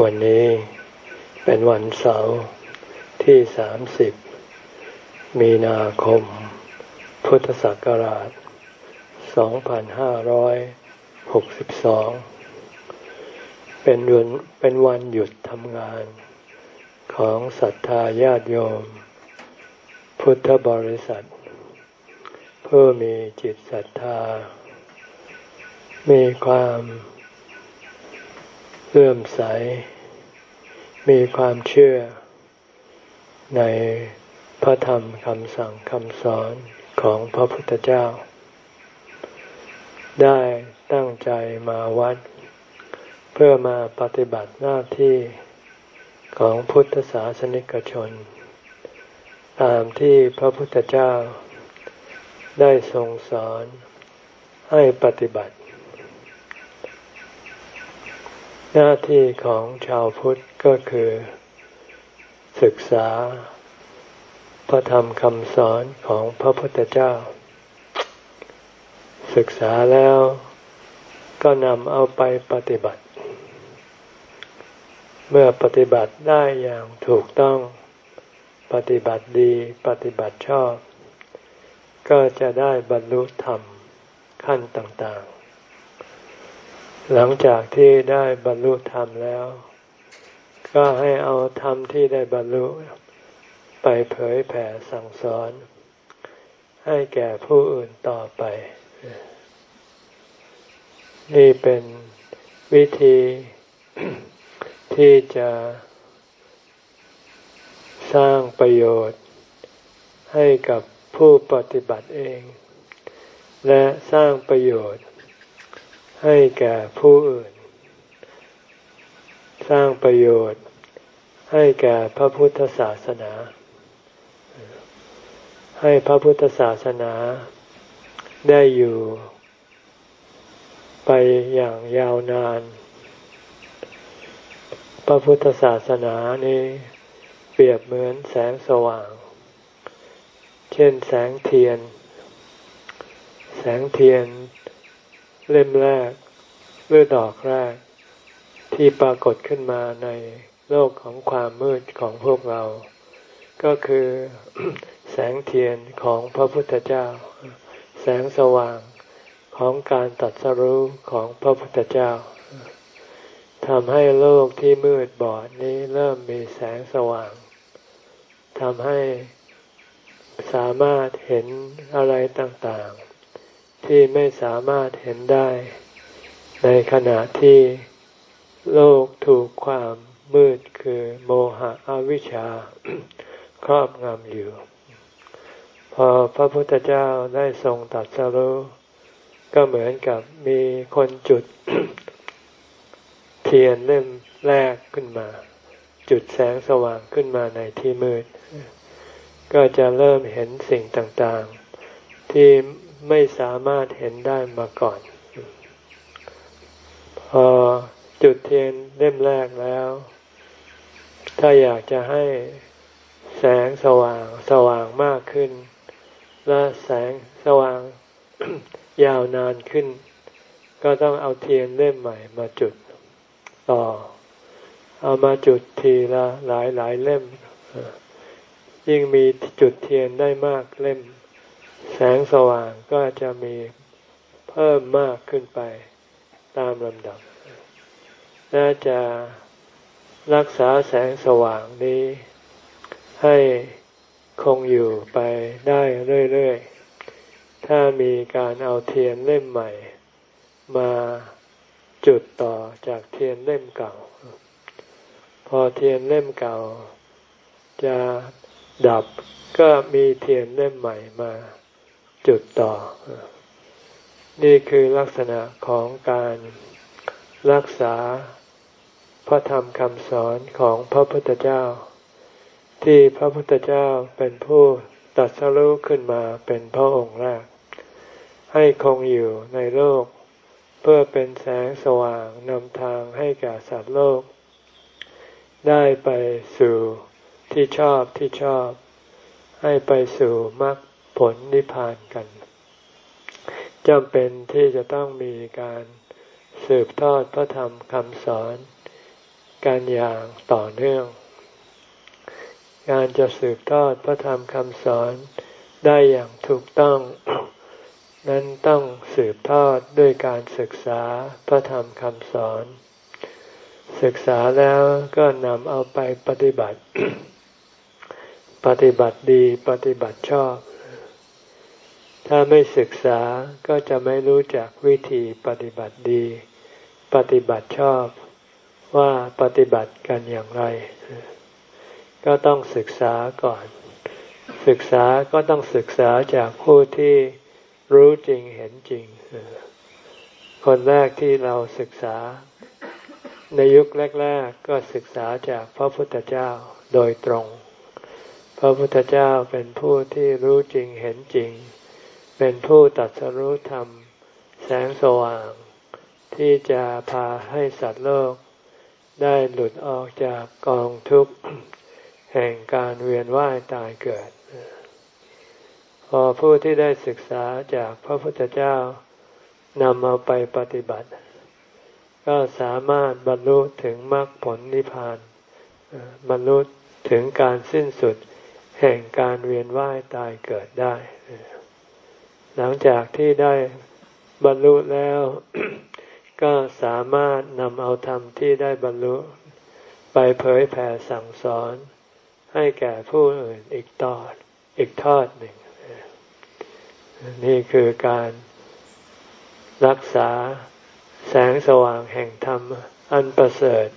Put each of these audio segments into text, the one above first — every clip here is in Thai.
วันนี้เป็นวันเสาร์ที่สามสิบมีนาคม พุทธศักราชสองพันห้าร้อยหกสิบสองเป็นวันเป็นวันหยุดทำงานของศรัทธาญาติโยม พุทธบริษัทเพื่อมีจิตศรัทธา มีความ เลื่อมใส มีความเชื่อ ในพระธรรมคำสั่งคำสอนของพระพุทธเจ้า ได้ตั้งใจมาวัด เพื่อมาปฏิบัติหน้าที่ของพุทธศาสนิกชน ตามที่พระพุทธเจ้าได้ทรงสอนให้ปฏิบัติ หน้าที่ของชาวพุทธก็คือ ศึกษา พระธรรมคำสอนของพระพุทธเจ้า ศึกษาแล้วก็นำเอาไปปฏิบัติ เมื่อปฏิบัติได้อย่างถูกต้องปฏิบัติดีปฏิบัติชอบ ก็จะได้บรรลุธรรมขั้นต่าง หลังจากที่ได้บรรลุธรรมแล้ว ก็ให้เอาธรรมที่ได้บรรลุ ไปเผยแผ่สั่งสอน ให้แก่ผู้อื่นต่อไป นี่เป็นวิธีที่จะสร้างประโยชน์ให้กับผู้ปฏิบัติเอง และสร้างประโยชน์ ให้แก่ผู้อื่น สร้างประโยชน์ ให้แก่พระพุทธศาสนา ให้พระพุทธศาสนา ได้อยู่ ไปอย่างยาวนาน พระพุทธศาสนานี้เปรียบเหมือนแสงสว่าง เช่นแสงเทียน แสงเทียน เล่มแรกหรือดอกแรก ที่ปรากฏขึ้นมาในโลกของความมืดของพวกเรา ก็คือแสงเทียนของพระพุทธเจ้า แสงสว่างของการตัดสรู้ของพระพุทธเจ้าทำให้โลกที่มืดบอดนี้เริ่มมีแสงสว่างทำให้สามารถเห็นอะไรต่าง ที่ไม่สามารถเห็นได้ ในขณะที่โลกถูกความมืดคือโมหะอวิชชาครอบงำอยู่ พอพระพุทธเจ้าได้ทรงตัดสรู้ก็เหมือนกับมีคนจุด เทียนเล่มแรกขึ้นมา จุดแสงสว่างขึ้นมาในที่มืด ก็จะเริ่มเห็นสิ่งต่างๆ ที่ ไม่สามารถเห็นได้มาก่อน พอจุดเทียนเล่มแรกแล้ว ถ้าอยากจะให้แสงสว่างสว่างมากขึ้น และแสงสว่างยาวนานขึ้น ก็ต้องเอาเทียนเล่มใหม่มาจุดต่อ เอามาจุดทีละหลายหลายเล่ม ยิ่งมีจุดเทียนได้มากเล่ม แสงสว่างก็จะมีเพิ่มมากขึ้นไปตามลำดับ และจะรักษาแสงสว่างนี้ ให้คงอยู่ไปได้เรื่อยๆ ถ้ามีการเอาเทียนเล่มใหม่ มาจุดต่อจากเทียนเล่มเก่า พอเทียนเล่มเก่า จะดับก็มีเทียนเล่มใหม่มา จุดต่อ นี่คือลักษณะของการรักษาพระธรรมคำสอนของพระพุทธเจ้า ที่พระพุทธเจ้าเป็นผู้ตัดสรู้ขึ้นมาเป็นพระองค์แรก ให้คงอยู่ในโลก เพื่อเป็นแสงสว่างนำทางให้แก่สัตว์โลก ได้ไปสู่ที่ชอบที่ชอบ ให้ไปสู่มรรค ผลนิพพานกันจำเป็นที่จะต้องมีการสืบทอดพระธรรมคำสอนกันอย่างต่อเนื่อง การจะสืบทอดพระธรรมคำสอนได้อย่างถูกต้อง นั้นต้องสืบทอดด้วยการศึกษาพระธรรมคำสอน ศึกษาแล้วก็นำเอาไปปฏิบัติ ปฏิบัติดีปฏิบัติชอบ ถ้าไม่ศึกษาก็จะไม่รู้จักวิธีปฏิบัติดี ปฏิบัติชอบว่าปฏิบัติกันอย่างไร ก็ต้องศึกษาก่อน ศึกษาก็ต้องศึกษาจากผู้ที่รู้จริงเห็นจริง คนแรกที่เราศึกษา ในยุคแรก ๆ ก็ศึกษาจากพระพุทธเจ้าโดยตรง พระพุทธเจ้าเป็นผู้ที่รู้จริงเห็นจริง เป็นผู้ตัดสรู้ธรรม แสงสว่าง ที่จะพาให้สัตว์โลก ได้หลุดออกจากกองทุกข์ แห่งการเวียนว่ายตายเกิด พอผู้ที่ได้ศึกษาจากพระพุทธเจ้านำเอาไปปฏิบัติ ก็สามารถบรรลุถึงมรรคผลนิพพานบรรลุถึงการสิ้นสุดแห่งการเวียนว่ายตายเกิดได้ หลังจากที่ได้บรรลุแล้ว ก็สามารถนำเอาธรรมที่ได้บรรลุ ไปเผยแผ่สั่งสอน ให้แก่ผู้อื่นอีกตอดอีกทอดหนึ่ง นี่คือการรักษาแสงสว่างแห่งธรรมอันประเสริฐ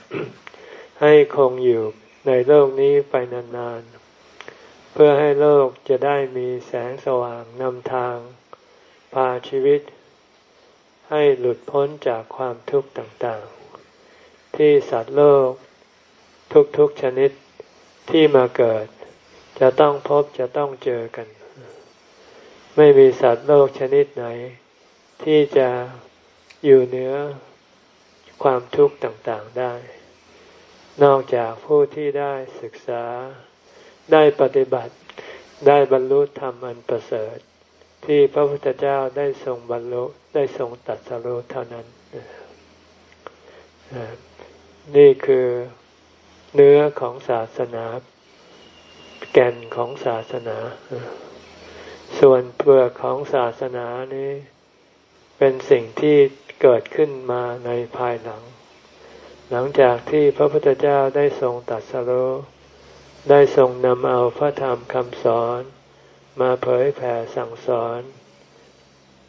ให้คงอยู่ในโลกนี้ไปนานๆ เพื่อให้โลกจะได้มีแสงสว่างนำทาง พาชีวิต ให้หลุดพ้นจากความทุกข์ต่างๆ ที่สัตว์โลก ทุกๆชนิดที่มาเกิด จะต้องพบจะต้องเจอกัน ไม่มีสัตว์โลกชนิดไหน ที่จะอยู่เหนือความทุกข์ต่างๆได้ นอกจากผู้ที่ได้ศึกษาได้ปฏิบัติได้บรรลุธรรมอันประเสริฐ ที่พระพุทธเจ้าได้ทรงบรรลุได้ทรงตัดสรุเท่านั้นนี่คือเนื้อของศาสนา แก่นของศาสนา ส่วนเปลือกของศาสนานี้ เป็นสิ่งที่เกิดขึ้นมาในภายหลัง หลังจากที่พระพุทธเจ้าได้ทรงตัดสรุได้ทรงนำเอาพระธรรมคำสอน มาเผยแผ่สั่งสอน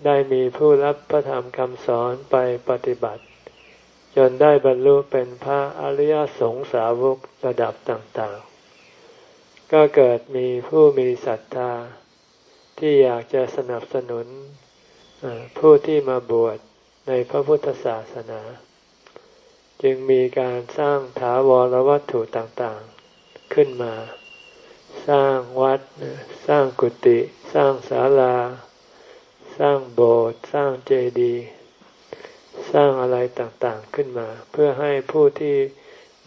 ได้มีผู้รับพระธรรมคำสอนไปปฏิบัติ จนได้บรรลุเป็นพระอริยสงสาวกระดับต่างๆ ก็เกิดมีผู้มีศรัทธา ที่อยากจะสนับสนุนผู้ที่มาบวชในพระพุทธศาสนา จึงมีการสร้างถาวรวัตถุต่างๆขึ้นมา สร้างวัด สร้างกุฏิสร้างศาลา สร้างโบสถ์สร้างเจดีย์สร้างอะไรต่างๆขึ้นมา เพื่อให้ผู้ที่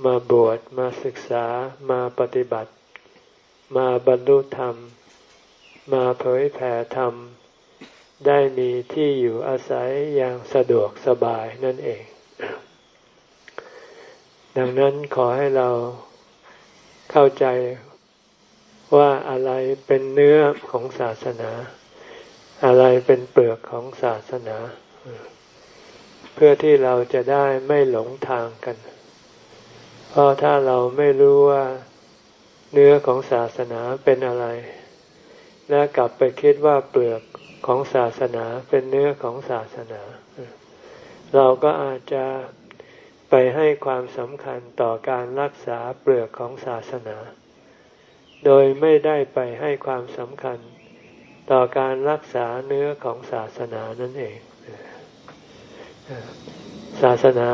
มาบวชมาศึกษามาปฏิบัติ มาบรรลุธรรม มาเผยแผ่ธรรม ได้มีที่อยู่อาศัยอย่างสะดวกสบายนั่นเอง ดังนั้นขอให้เราเข้าใจ ว่าอะไรเป็นเนื้อของศาสนา อะไรเป็นเปลือกของศาสนา เพื่อที่เราจะได้ไม่หลงทางกัน เพราะถ้าเราไม่รู้ว่าเนื้อของศาสนาเป็นอะไร และกลับไปคิดว่าเปลือกของศาสนาเป็นเนื้อของศาสนา เราก็อาจจะไปให้ความสำคัญต่อการรักษาเปลือกของศาสนา โดยไม่ได้ไปให้ความสำคัญ ต่อการรักษาเนื้อของศาสนานั่นเอง ศาสนา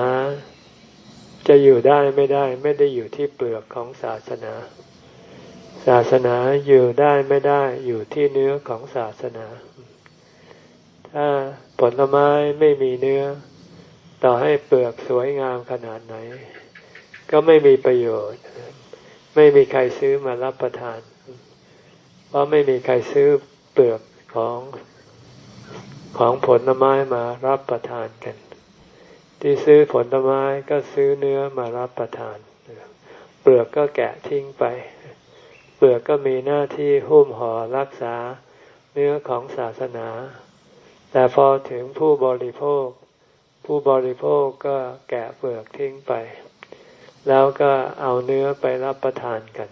จะอยู่ได้ไม่ได้ไม่ได้อยู่ที่เปลือกของศาสนา ศาสนาอยู่ได้ไม่ได้อยู่ที่เนื้อของศาสนา ถ้าผลไม้ไม่มีเนื้อ ต่อให้เปลือกสวยงามขนาดไหน ก็ไม่มีประโยชน์ ไม่มีใครซื้อมารับประทาน เพราะไม่มีใครซื้อเปลือกของของผลไม้มารับประทานกัน ที่ซื้อผลไม้ก็ซื้อเนื้อมารับประทาน เปลือกก็แกะทิ้งไป เปลือกก็มีหน้าที่หุ้มห่อรักษาเนื้อของศาสนา แต่พอถึงผู้บริโภค ผู้บริโภคก็แกะเปลือกทิ้งไป แล้วก็เอาเนื้อไปรับประทานกัน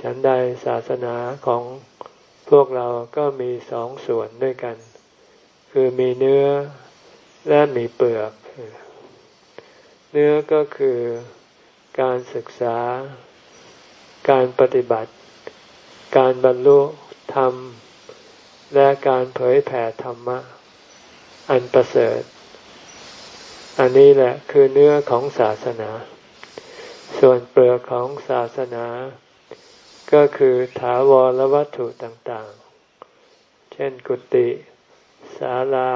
ฉันใดศาสนาของพวกเราก็มีสองส่วนด้วยกัน คือมีเนื้อและมีเปลือก เนื้อก็คือการศึกษา การปฏิบัติ การบรรลุธรรม และการเผยแผ่ธรรมะ อันประเสริฐ อันนี้แหละคือเนื้อของศาสนา ส่วนเปลือกของศาสนา ก็คือถาวรวัตถุต่างๆ เช่นกุฏิศาลา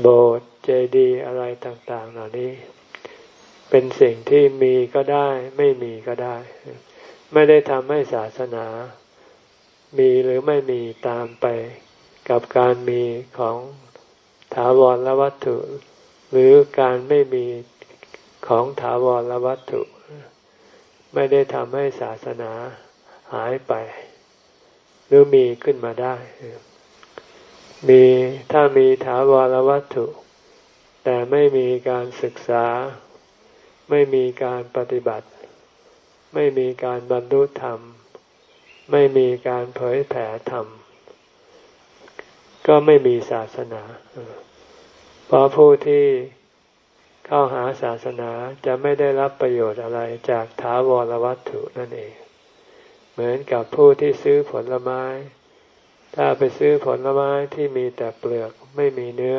โบสถ์เจดีย์อะไรต่างๆ เหล่านี้ เป็นสิ่งที่มีก็ได้ไม่มีก็ได้ ไม่ได้ทำให้ศาสนา มีหรือไม่มีตามไปกับการมีของ ถาวรละวัตถุ หรือการไม่มีของถาวรละวัตถุ ไม่ได้ทำให้ศาสนาหายไป หรือมีขึ้นมาได้ มีถ้ามีถาวรวัตถุ แต่ไม่มีการศึกษา ไม่มีการปฏิบัติ ไม่มีการบรรลุธรรม ไม่มีการเผยแผ่ธรรม ก็ไม่มีศาสนาเพราะผู้ที่เข้าหาศาสนาจะไม่ได้รับประโยชน์อะไรจากถาวรวัตถุนั่นเอง เหมือนกับผู้ที่ซื้อผลไม้ ถ้าไปซื้อผลไม้ที่มีแต่เปลือกไม่มีเนื้อ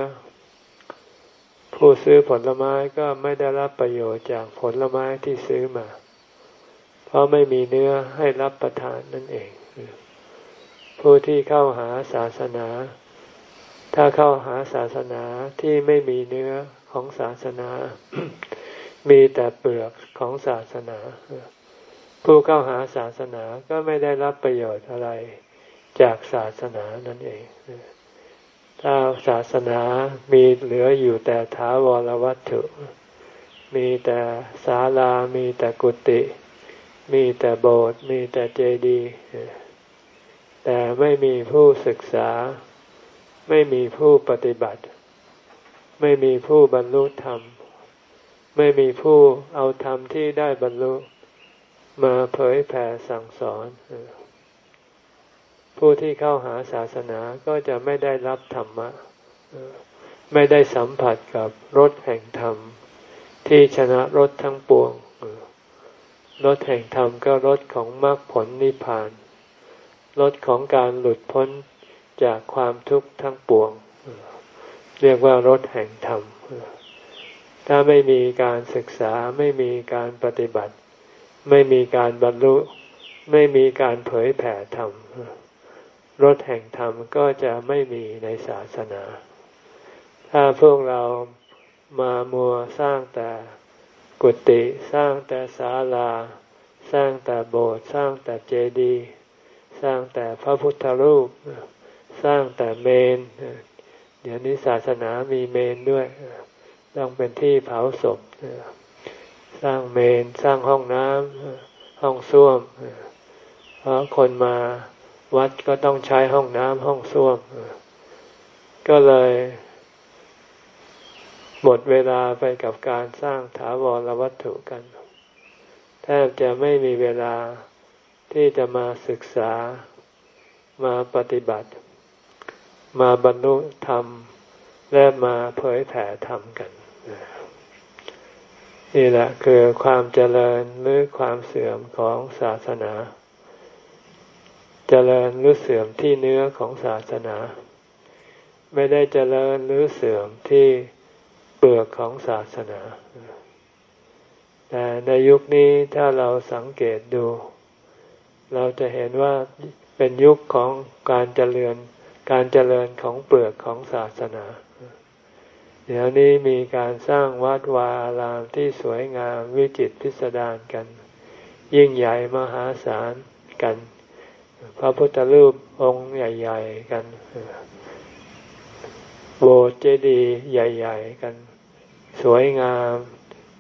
ผู้ซื้อผลไม้ก็ไม่ได้รับประโยชน์จากผลไม้ที่ซื้อมา เพราะไม่มีเนื้อให้รับประทานนั่นเอง ผู้ที่เข้าหาศาสนา ถ้าเข้าหาศาสนาที่ไม่มีเนื้อของศาสนา มีแต่เปลือกของศาสนา ผู้เข้าหาศาสนาก็ไม่ได้รับประโยชน์อะไรจากศาสนานั่นเอง ถ้าศาสนามีเหลืออยู่แต่ถาวรวัตถุ มีแต่ศาลา มีแต่กุฏิมีแต่โบสถ์ มีแต่เจดีย์แต่ไม่มีผู้ศึกษา ไม่มีผู้ปฏิบัติ ไม่มีผู้บรรลุธรรม ไม่มีผู้เอาธรรมที่ได้บรรลุ มาเผยแผ่สั่งสอน ผู้ที่เข้าหาศาสนาก็จะไม่ได้รับธรรมะ ไม่ได้สัมผัสกับรถแห่งธรรม ที่ชนะรถทั้งปวงรถแห่งธรรมก็รถของมรรคผลนิพพานรถของการหลุดพ้น จากความทุกข์ทั้งปวง เรียกว่ารถแห่งธรรม ถ้าไม่มีการศึกษาไม่มีการปฏิบัติ ไม่มีการบรรลุ ไม่มีการเผยแผ่ธรรมรถแห่งธรรมก็จะไม่มีในศาสนา ถ้าพวกเรามามัวสร้างแต่กุฏิสร้างแต่ศาลา สร้างแต่โบสถ์สร้างแต่เจดีย์สร้างแต่พระพุทธรูป สร้างแต่เมน เดี๋ยวนี้ศาสนามีเมนด้วยต้องเป็นที่เผาศพสร้างเมนสร้างห้องน้ำห้องส้วมเพราะคนมาวัดก็ต้องใช้ห้องน้ำห้องส้วมก็เลยหมดเวลาไปกับการสร้างถาวรวัตถุกัน แทบจะไม่มีเวลาที่จะมาศึกษามาปฏิบัติ มาบรรลุธรรม และมาเผยแผ่ธรรมกัน นี่แหละคือความเจริญหรือความเสื่อมของศาสนา เจริญหรือเสื่อมที่เนื้อของศาสนา ไม่ได้เจริญหรือเสื่อมที่เปลือกของศาสนา แต่ในยุคนี้ถ้าเราสังเกตดู เราจะเห็นว่าเป็นยุคของการเจริญ การเจริญของเปลือกของศาสนา เดี๋ยวนี้มีการสร้างวัดวาอารามที่สวยงามวิจิตพิสดารกัน ยิ่งใหญ่มหาศาลกัน พระพุทธรูปองค์ใหญ่ ๆ กันโบสถ์เจดีย์ใหญ่ ๆ กัน สวยงาม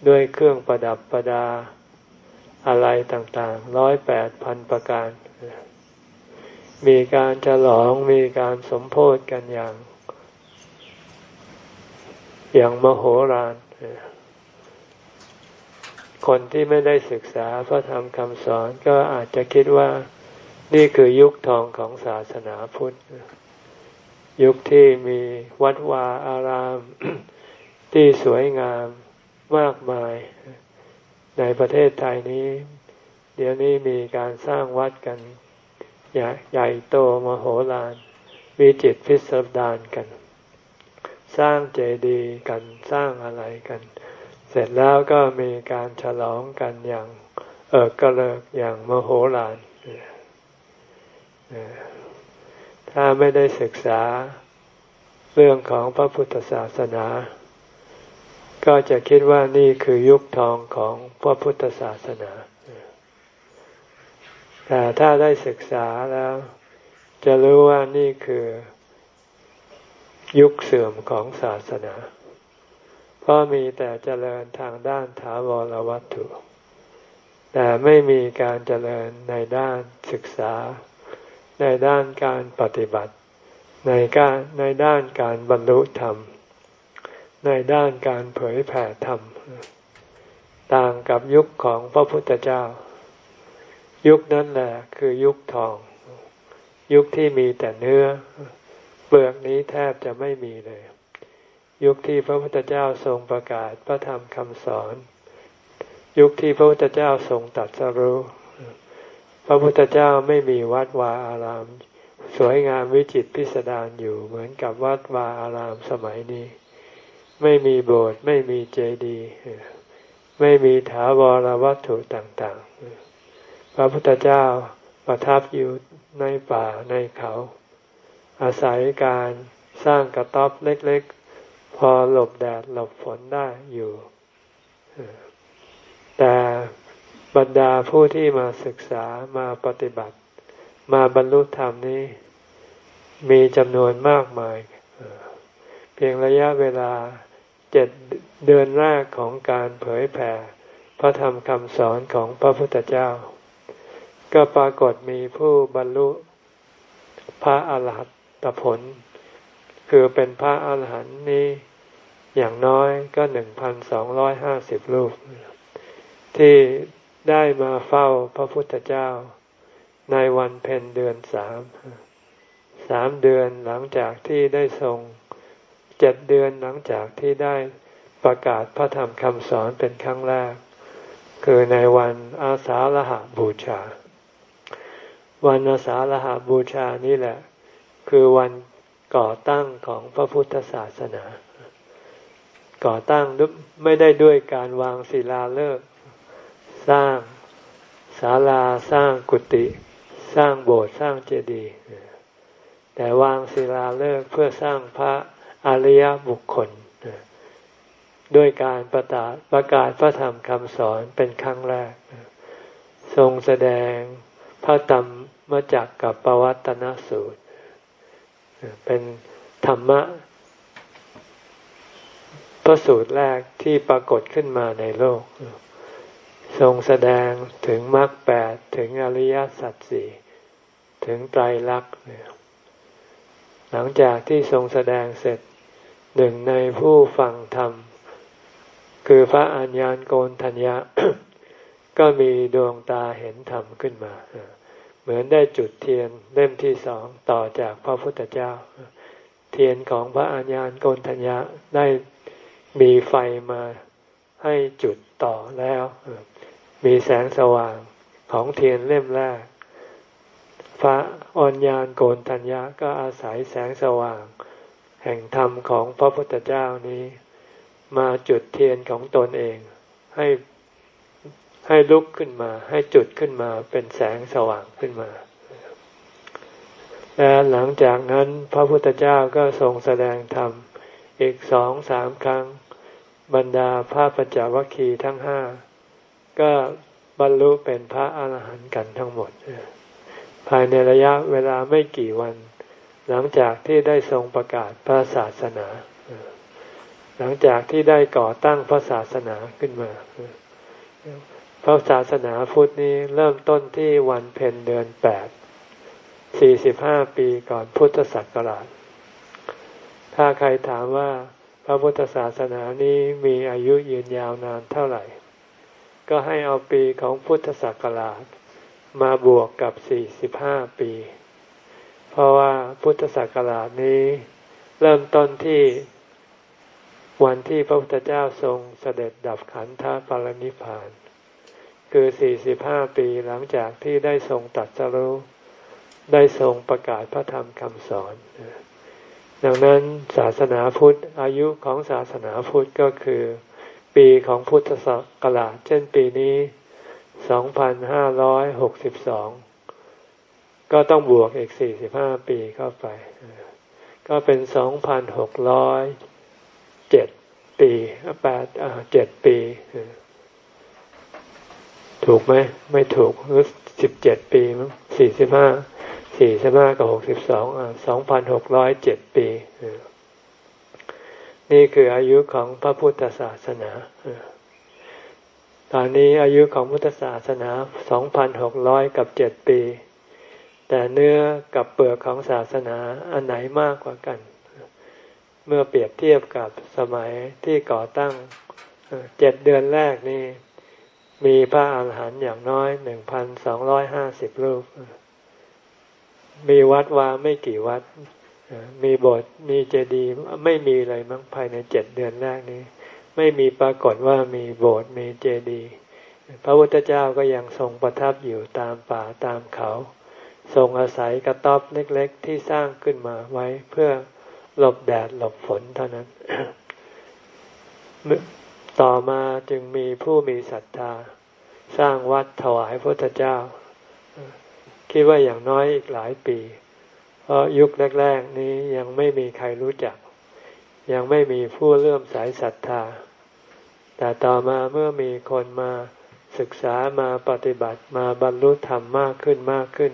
ด้วยเครื่องประดับประดาอะไรต่างๆร้อยแปดพันประการ มีการฉลองมีการสมโพธกันอย่าง อย่างมโหฬารคนที่ไม่ได้ศึกษาพระธรรมคำสอนก็อาจจะคิดว่านี่คือยุคทองของศาสนาพุทธ ยุคที่มีวัดวาอารามที่สวยงามมากมาย ในประเทศไทยนี้ เดี๋ยวนี้มีการสร้างวัดกัน ใหญ่โตมโหฬารมีจิตพิสดารกัน สร้างเจดีย์กันสร้างอะไรกัน เสร็จแล้วก็มีการฉลองกันอย่างเออกระเลิกอย่างมโหฬารถ้าไม่ได้ศึกษาเรื่องของพระพุทธศาสนา ก็จะคิดว่านี่คือยุคทองของพระพุทธศาสนา แต่ถ้าได้ศึกษาแล้ว จะรู้ว่านี่คือยุคเสื่อมของศาสนา เพราะมีแต่เจริญทางด้านถาวรวัตถุ แต่ไม่มีการเจริญในด้านศึกษา ในด้านการปฏิบัติ ในการในด้านการบรรลุธรรม ในด้านการเผยแผ่ธรรม ต่างกับยุคของพระพุทธเจ้า ยุคนั้นแหละคือยุคทอง ยุคที่มีแต่เนื้อ เปลือกนี้แทบจะไม่มีเลย ยุคที่พระพุทธเจ้าทรงประกาศพระธรรมคำสอน ยุคที่พระพุทธเจ้าทรงตัดสรู้ พระพุทธเจ้าไม่มีวัดวาอาราม สวยงามวิจิตพิสดารอยู่เหมือนกับวัดวาอารามสมัยนี้ ไม่มีโบสถ์ไม่มีเจดีย์ไม่มีถาวรวัตถุต่างๆ พระพุทธเจ้าประทับอยู่ในป่าในเขา อาศัยการสร้างกระต๊อบเล็กๆ พอหลบแดดหลบฝนได้อยู่ แต่บรรดาผู้ที่มาศึกษามาปฏิบัติ มาบรรลุธรรมนี้ มีจำนวนมากมาย เพียงระยะเวลาเจ็ดเดือนแรกของการเผยแผ่พระธรรมคำสอนของพระพุทธเจ้า ก็ปรากฏมีผู้บรรลุพระอาหารหัตผล คือเป็นพระอาหารหันต์นี้อย่างน้อยก็หนึ่งพันสองร้อยห้าสิบรูป ที่ได้มาเฝ้าพระพุทธเจ้า ในวันเพ็ญเดือนสามสามเดือนหลังจากที่ได้ทรงเจ็ดเดือนหลังจากที่ได้ประกาศพระธรรมคำสอนเป็นครั้งแรก คือในวันอาสาฬหาบูชา วันอาสาฬหาบูชานี่แหละ คือวันก่อตั้งของพระพุทธศาสนา ก่อตั้งไม่ได้ด้วยการวางศิลาฤกษ์สร้างศาลาสร้างกุฏิสร้างโบสถ์สร้างเจดีย์แต่วางศิลาฤกษ์เพื่อสร้างพระอริยบุคคลด้วยการประกาศประกาศพระธรรมคำสอนเป็นครั้งแรก ทรงแสดงพระธรรม มาจากกับปวัตนสูตร เป็นธรรมะพระสูตรแรกที่ปรากฏขึ้นมาในโลก ทรงแสดงถึงมรรคแปดถึงอริยสัจสี่ถึงไตรลักษณ์หลังจากที่ทรงแสดงเสร็จหนึ่งในผู้ฟังธรรม คือพระอัญญาณโกนทัญญะ ก็มีดวงตาเห็นธรรมขึ้นมาเเหมือนได้จุดเทียนเล่มที่สองต่อจากพระพุทธเจ้า เทียนของพระอัญญาณโกนทัญญะได้มีไฟมาให้จุดต่อแล้ว มีแสงสว่างของเทียนเล่มแรก พระอัญญาณโกนทัญญาก็อาศัยแสงสว่าง แห่งธรรมของพระพุทธเจ้านี้ มาจุดเทียนของตนเอง ให้ ให้ลุกขึ้นมา ให้จุดขึ้นมาเป็นแสงสว่างขึ้นมา และหลังจากนั้นพระพุทธเจ้าก็ทรงแสดงธรรมอีกสองสามครั้ง บรรดาพระปัญจวัคคีย์ทั้งห้าก็บรรลุเป็นพระอาหารหันต์กันทั้งหมด ภายในระยะเวลาไม่กี่วัน หลังจากที่ได้ทรงประกาศพระศาสนา หลังจากที่ได้ก่อตั้งพระศาสนาขึ้นมา พระศาสนาพุทธนี้เริ่มต้นที่วันเพ็ญเดือนแปดสี่สิบห้าปีก่อนพุทธศักราช ถ้าใครถามว่าพระพุทธศาสนานี้มีอายุยืนยาวนานเท่าไหร่ ก็ให้เอาปีของพุทธศักราช มาบวกกับสี่สิบห้าปี เพราะว่าพุทธศักราชนี้เริ่มต้นที่วันที่พระพุทธเจ้าทรงเสด็จดับขันธปรินิพาน คือสี่สิบห้าปีหลังจากที่ได้ทรงตัดสรู้ได้ทรงประกาศพระธรรมคำสอน ดังนั้นศาสนาพุทธอายุของศาสนาพุทธก็คือ ปีของพุทธศักราชเช่นปีนี้สองพันห้าร้อยหกสิบสองก็ต้องบวกอีกสี่สิบห้าปีเข้าไป ก็เป็นสองพันหกร้อยเจ็ดปีแปดเจ็ดปี ถูกไหมไม่ถูกหรือสิบเจ็ดปีมั้งสี่สิบห้าสี่สิบห้ากับหกสิบสองสองพันหกร้อยเจ็ดปี นี่คืออายุของพระพุทธศาสนาตอนนี้อายุของพุทธศาสนาสองพันหกร้อยกับเจ็ดปี แต่เนื้อกับเปลือกของศาสนาอันไหนมากกว่ากัน เมื่อเปรียบเทียบกับสมัยที่ก่อตั้งเจ็ดเดือนแรกนี่ มีพระอาหารหันต์อย่างน้อยหนึ่งพันสองร้อยห้าสิบรูป มีวัดวาไม่กี่วัด มีโบสถ์มีเจดีย์ไม่มีเลยมั้งภายในเจ็ดเดือนแรกนี้ ไม่มีปรากฏว่ามีโบสถ์มีเจดีย์พระพุทธเจ้าก็ยังทรงประทับอยู่ตามป่าตามเขา ทรงอาศัยกระต๊อบเล็กๆ ที่สร้างขึ้นมาไว้เพื่อหลบแดดหลบฝนเท่านั้น ต่อมาจึงมีผู้มีศรัทธา สร้างวัดถวายพระพุทธเจ้า คิดว่าอย่างน้อยอีกหลายปี เพราะยุคแรก ๆ นี้ยังไม่มีใครรู้จัก ยังไม่มีผู้เลื่อมสายศรัทธา แต่ต่อมาเมื่อมีคนมาศึกษามาปฏิบัติมาบรรลุธรรมมากขึ้นมากขึ้น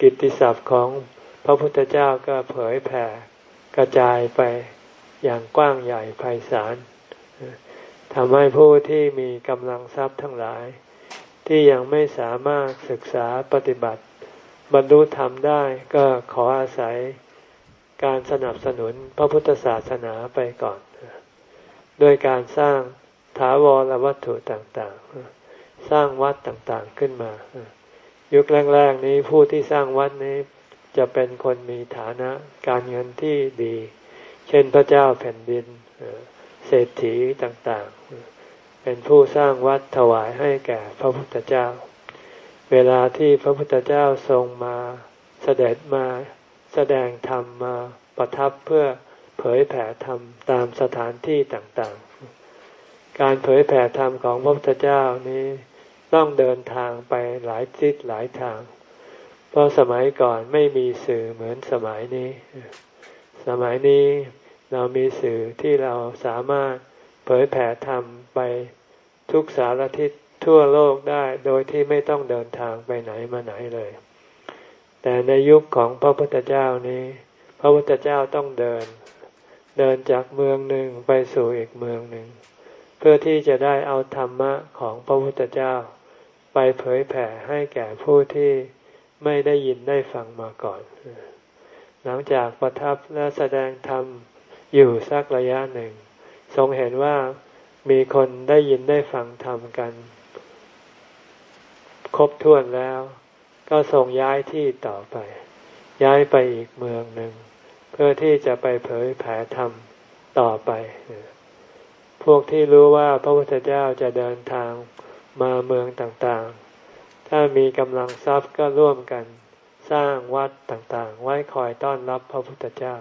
กิตติศัพท์ของพระพุทธเจ้าก็เผยแผ่กระจายไปอย่างกว้างใหญ่ไพศาล ทำให้ผู้ที่มีกำลังทรัพย์ทั้งหลาย ที่ยังไม่สามารถศึกษาปฏิบัติ บรรลุธรรมได้ก็ขออาศัยการสนับสนุนพระพุทธศาสนาไปก่อนด้วยการสร้างถาวรวัตถุต่างๆ สร้างวัดต่างๆขึ้นมา ยุคแรกๆนี้ผู้ที่สร้างวัดนี้จะเป็นคนมีฐานะการเงินที่ดี เช่นพระเจ้าแผ่นดิน เศรษฐีต่างๆ เป็นผู้สร้างวัดถวายให้แก่พระพุทธเจ้า เวลาที่พระพุทธเจ้าทรงมาเสด็จมาแสดงธรรมมาประทับเพื่อเผยแผ่ธรรมตามสถานที่ต่างๆ การเผยแผ่ธรรมของพระพุทธเจ้านี้ต้องเดินทางไปหลายทิศหลายทาง เพราะสมัยก่อนไม่มีสื่อเหมือนสมัยนี้ สมัยนี้ เรามีสื่อที่เราสามารถเผยแผ่ธรรมไปทุกสารทิศทั่วโลกได้โดยที่ไม่ต้องเดินทางไปไหนมาไหนเลย แต่ในยุคของพระพุทธเจ้านี้ พระพุทธเจ้าต้องเดิน เดินจากเมืองหนึ่งไปสู่อีกเมืองหนึ่ง เพื่อที่จะได้เอาธรรมะของพระพุทธเจ้า ไปเผยแผ่ให้แก่ผู้ที่ไม่ได้ยินได้ฟังมาก่อน หลังจากประทับและแสดงธรรม อยู่สักระยะหนึ่ง ทรงเห็นว่ามีคนได้ยินได้ฟังธรรมกัน ครบถ้วนแล้ว ก็ทรงย้ายที่ต่อไป ย้ายไปอีกเมืองหนึ่ง เพื่อที่จะไปเผยแผ่ธรรมต่อไป พวกที่รู้ว่าพระพุทธเจ้าจะเดินทางมาเมืองต่างๆ ถ้ามีกำลังทรัพย์ก็ร่วมกัน สร้างวัดต่างๆ ไว้คอยต้อนรับพระพุทธเจ้า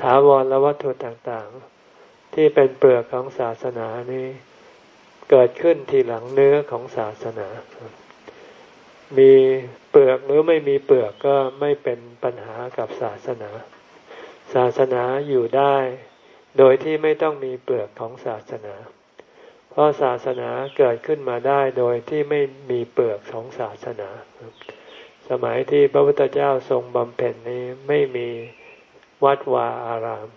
ถาวรและวัตถุต่างๆ ที่เป็นเปลือกของศาสนานี้ เกิดขึ้นทีหลังเนื้อของศาสนา มีเปลือกหรือไม่มีเปลือกก็ไม่เป็นปัญหากับศาสนา ศาสนาอยู่ได้ โดยที่ไม่ต้องมีเปลือกของศาสนา เพราะศาสนาเกิดขึ้นมาได้โดยที่ไม่มีเปลือกของศาสนา สมัยที่พระพุทธเจ้าทรงบำเพ็ญนี้ไม่มี วัดวาอาราม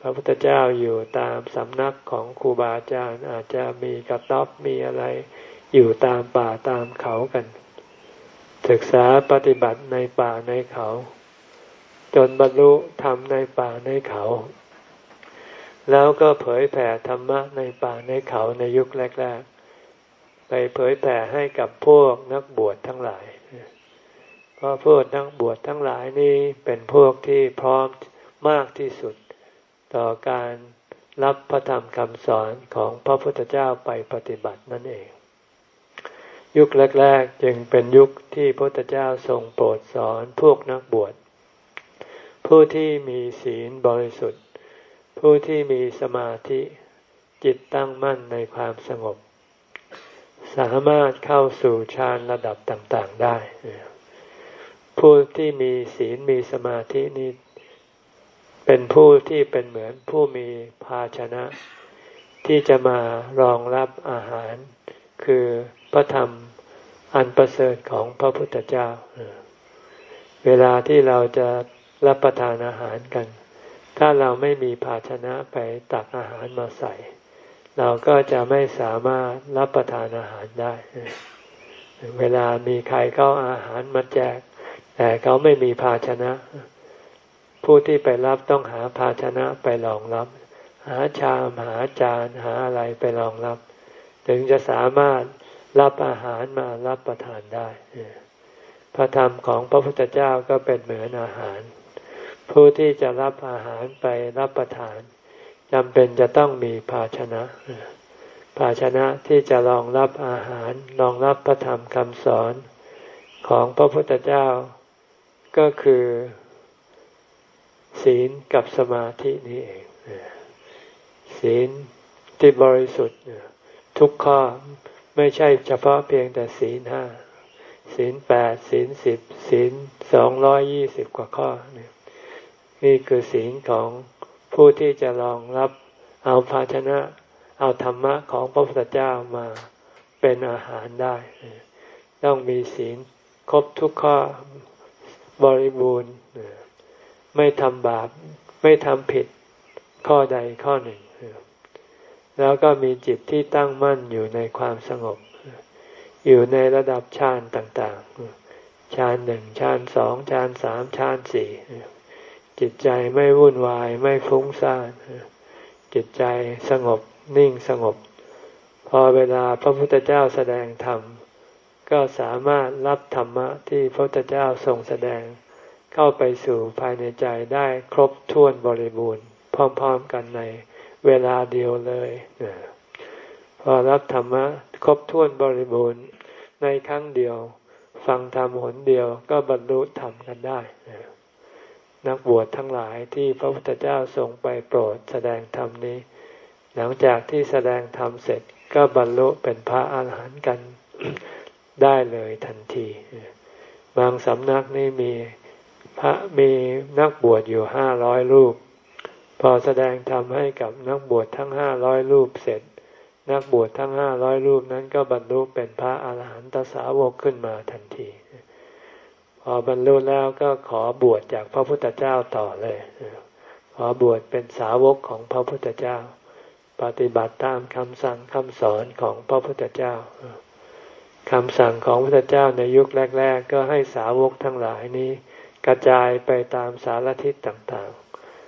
พระพุทธเจ้าอยู่ตามสำนักของครูบาอาจารย์อาจจะมีกระต๊อบมีอะไร อยู่ตามป่าตามเขากัน ศึกษาปฏิบัติในป่าในเขา จนบรรลุธรรมในป่าในเขา แล้วก็เผยแผ่ธรรมะในป่าในเขาในยุคแรก ๆ ไปเผยแผ่ให้กับพวกนักบวชทั้งหลาย เพราะพวกนักบวชทั้งหลายนี้เป็นพวกที่พร้อมมากที่สุด ต่อการรับพระธรรมคำสอนของพระพุทธเจ้าไปปฏิบัตินั่นเอง ยุคแรก ๆ จึงเป็นยุคที่พระพุทธเจ้าทรงโปรดสอนพวกนักบวช ผู้ที่มีศีลบริสุทธิ์ ผู้ที่มีสมาธิจิตตั้งมั่นในความสงบ สามารถเข้าสู่ฌานระดับต่าง ๆ ได้ ผู้ที่มีศีลมีสมาธินี้เป็นผู้ที่เป็นเหมือนผู้มีภาชนะ ที่จะมารองรับอาหาร คือพระธรรมอันประเสริฐของพระพุทธเจ้า เวลาที่เราจะรับประทานอาหารกัน ถ้าเราไม่มีภาชนะไปตักอาหารมาใส่ เราก็จะไม่สามารถรับประทานอาหารได้ เวลามีใครเข้าอาหารมาแจก แต่เขาไม่มีภาชนะ ผู้ที่ไปรับต้องหาภาชนะไปรองรับ หาชามหาจานหาอะไรไปรองรับ ถึงจะสามารถรับอาหารมารับประทานได้ พระธรรมของพระพุทธเจ้าก็เป็นเหมือนอาหาร ผู้ที่จะรับอาหารไปรับประทานจำเป็นจะต้องมีภาชนะภาชนะที่จะรองรับอาหารรองรับพระธรรมคำสอนของพระพุทธเจ้า ก็คือศีลกับสมาธินี่เองศีลที่บริสุทธิ์ทุกข้อไม่ใช่เฉพาะเพียงแต่ศีลห้าศีลแปดศีลสิบศีลสองร้อยยี่สิบกว่าข้อนี่คือศีลของผู้ที่จะรองรับเอาภาชนะ เอาธรรมะของพระพุทธเจ้ามาเป็นอาหารได้ ต้องมีศีลครบทุกข้อ บริบูรณ์ไม่ทำบาป ไม่ทำผิดข้อใดข้อหนึ่ง แล้วก็มีจิตที่ตั้งมั่นอยู่ในความสงบ อยู่ในระดับฌานต่างๆฌานหนึ่งฌานสองฌานสามฌานสี่จิตใจไม่วุ่นวายไม่ฟุ้งซ่านจิตใจสงบนิ่งสงบ พอเวลาพระพุทธเจ้าแสดงธรรม ก็สามารถรับธรรมะที่พระพุทธเจ้าทรงแสดงเข้าไปสู่ภายในใจได้ครบถ้วนบริบูรณ์ พร้อมๆกันในเวลาเดียวเลยพอรับธรรมะครบถ้วนบริบูรณ์ในครั้งเดียว ฟังธรรมหนเดียวก็บรรลุธรรมกันได้นักบวชทั้งหลายที่พระพุทธเจ้าทรงไปโปรดแสดงธรรมนี้ หลังจากที่แสดงธรรมเสร็จก็บรรลุเป็นพระอาหารหันต์กัน ได้เลยทันที บางสำนักนี่มีพระมีนักบวชอยู่ห้าร้อยรูป พอแสดงธรรมให้กับนักบวชทั้งห้าร้อยรูปเสร็จ นักบวชทั้งห้าร้อยรูปนั้นก็บรรลุเป็นพระอาหารหันตสาวกขึ้นมาทันที พอบรรลุแล้วก็ขอบวชจากพระพุทธเจ้าต่อเลยขอบวชเป็นสาวกของพระพุทธเจ้า ปฏิบัติตามคำสั่งคำสอนของพระพุทธเจ้า คำสั่งของพระเจ้าในยุคแรก ๆ ก็ให้สาวกทั้งหลายนี้ กระจายไปตามสารทิศต่าง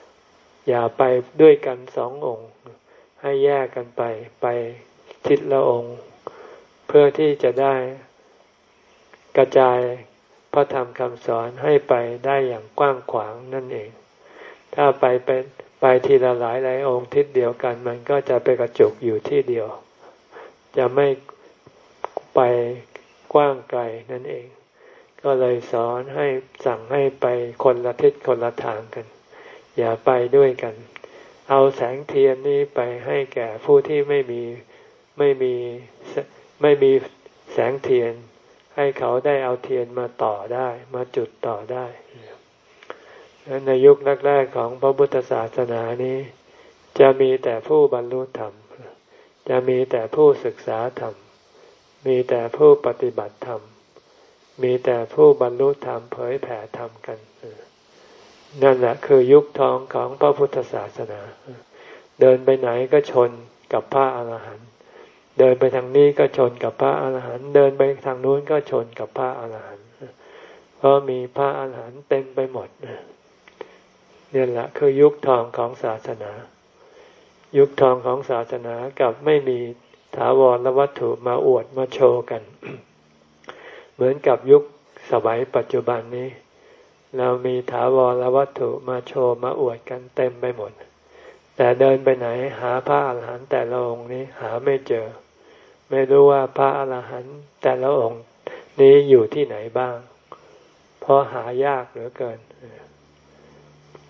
ๆ อย่าไปด้วยกันสององค์ ให้แยกกันไปไปทิศละองค์ เพื่อที่จะได้กระจายพระธรรมคำสอนให้ไปได้อย่างกว้างขวางนั่นเอง ถ้าไปเป็นไปทีละหลายหลายองค์ทิศเดียวกัน มันก็จะไปกระจุกอยู่ที่เดียว จะไม่ ไปกว้างไกลนั่นเอง ก็เลยสอนให้สั่งให้ไปคนละทิศคนละทางกัน อย่าไปด้วยกัน เอาแสงเทียนนี้ไปให้แก่ผู้ที่ไม่มีไม่มีไม่มีแสงเทียน ให้เขาได้เอาเทียนมาต่อได้ มาจุดต่อได้ในยุคแรกๆของพระพุทธศาสนานี้ จะมีแต่ผู้บรรลุธรรม จะมีแต่ผู้ศึกษาธรรม มีแต่ผู้ปฏิบัติธรรม มีแต่ผู้บรรลุธรรมเผยแผ่ธรรมกัน นั่นแหละคือยุคทองของพระพุทธศาสนา เดินไปไหนก็ชนกับพระอาหารหันต์ เดินไปทางนี้ก็ชนกับพระอาหารหันต์ เดินไปทางนู้นก็ชนกับพระอาหารหันต์ เพราะมีพระอาหารหันต์เต็มไปหมดนี่แหละคือยุคทองของศาสนา ยุคทองของศาสนากับไม่มี ถาวรและวัตถุมาอวดมาโชว์กัน เหมือนกับยุคสมัยปัจจุบันนี้ เรามีถาวรและวัตถุมาโชว์มาอวดกันเต็มไปหมด แต่เดินไปไหนหาพระอาหารหันต์แต่ละองค์นี้หาไม่เจอ ไม่รู้ว่าพระอาหารหันต์แต่ละองค์นี้อยู่ที่ไหนบ้าง เพราะหายากเหลือเกิน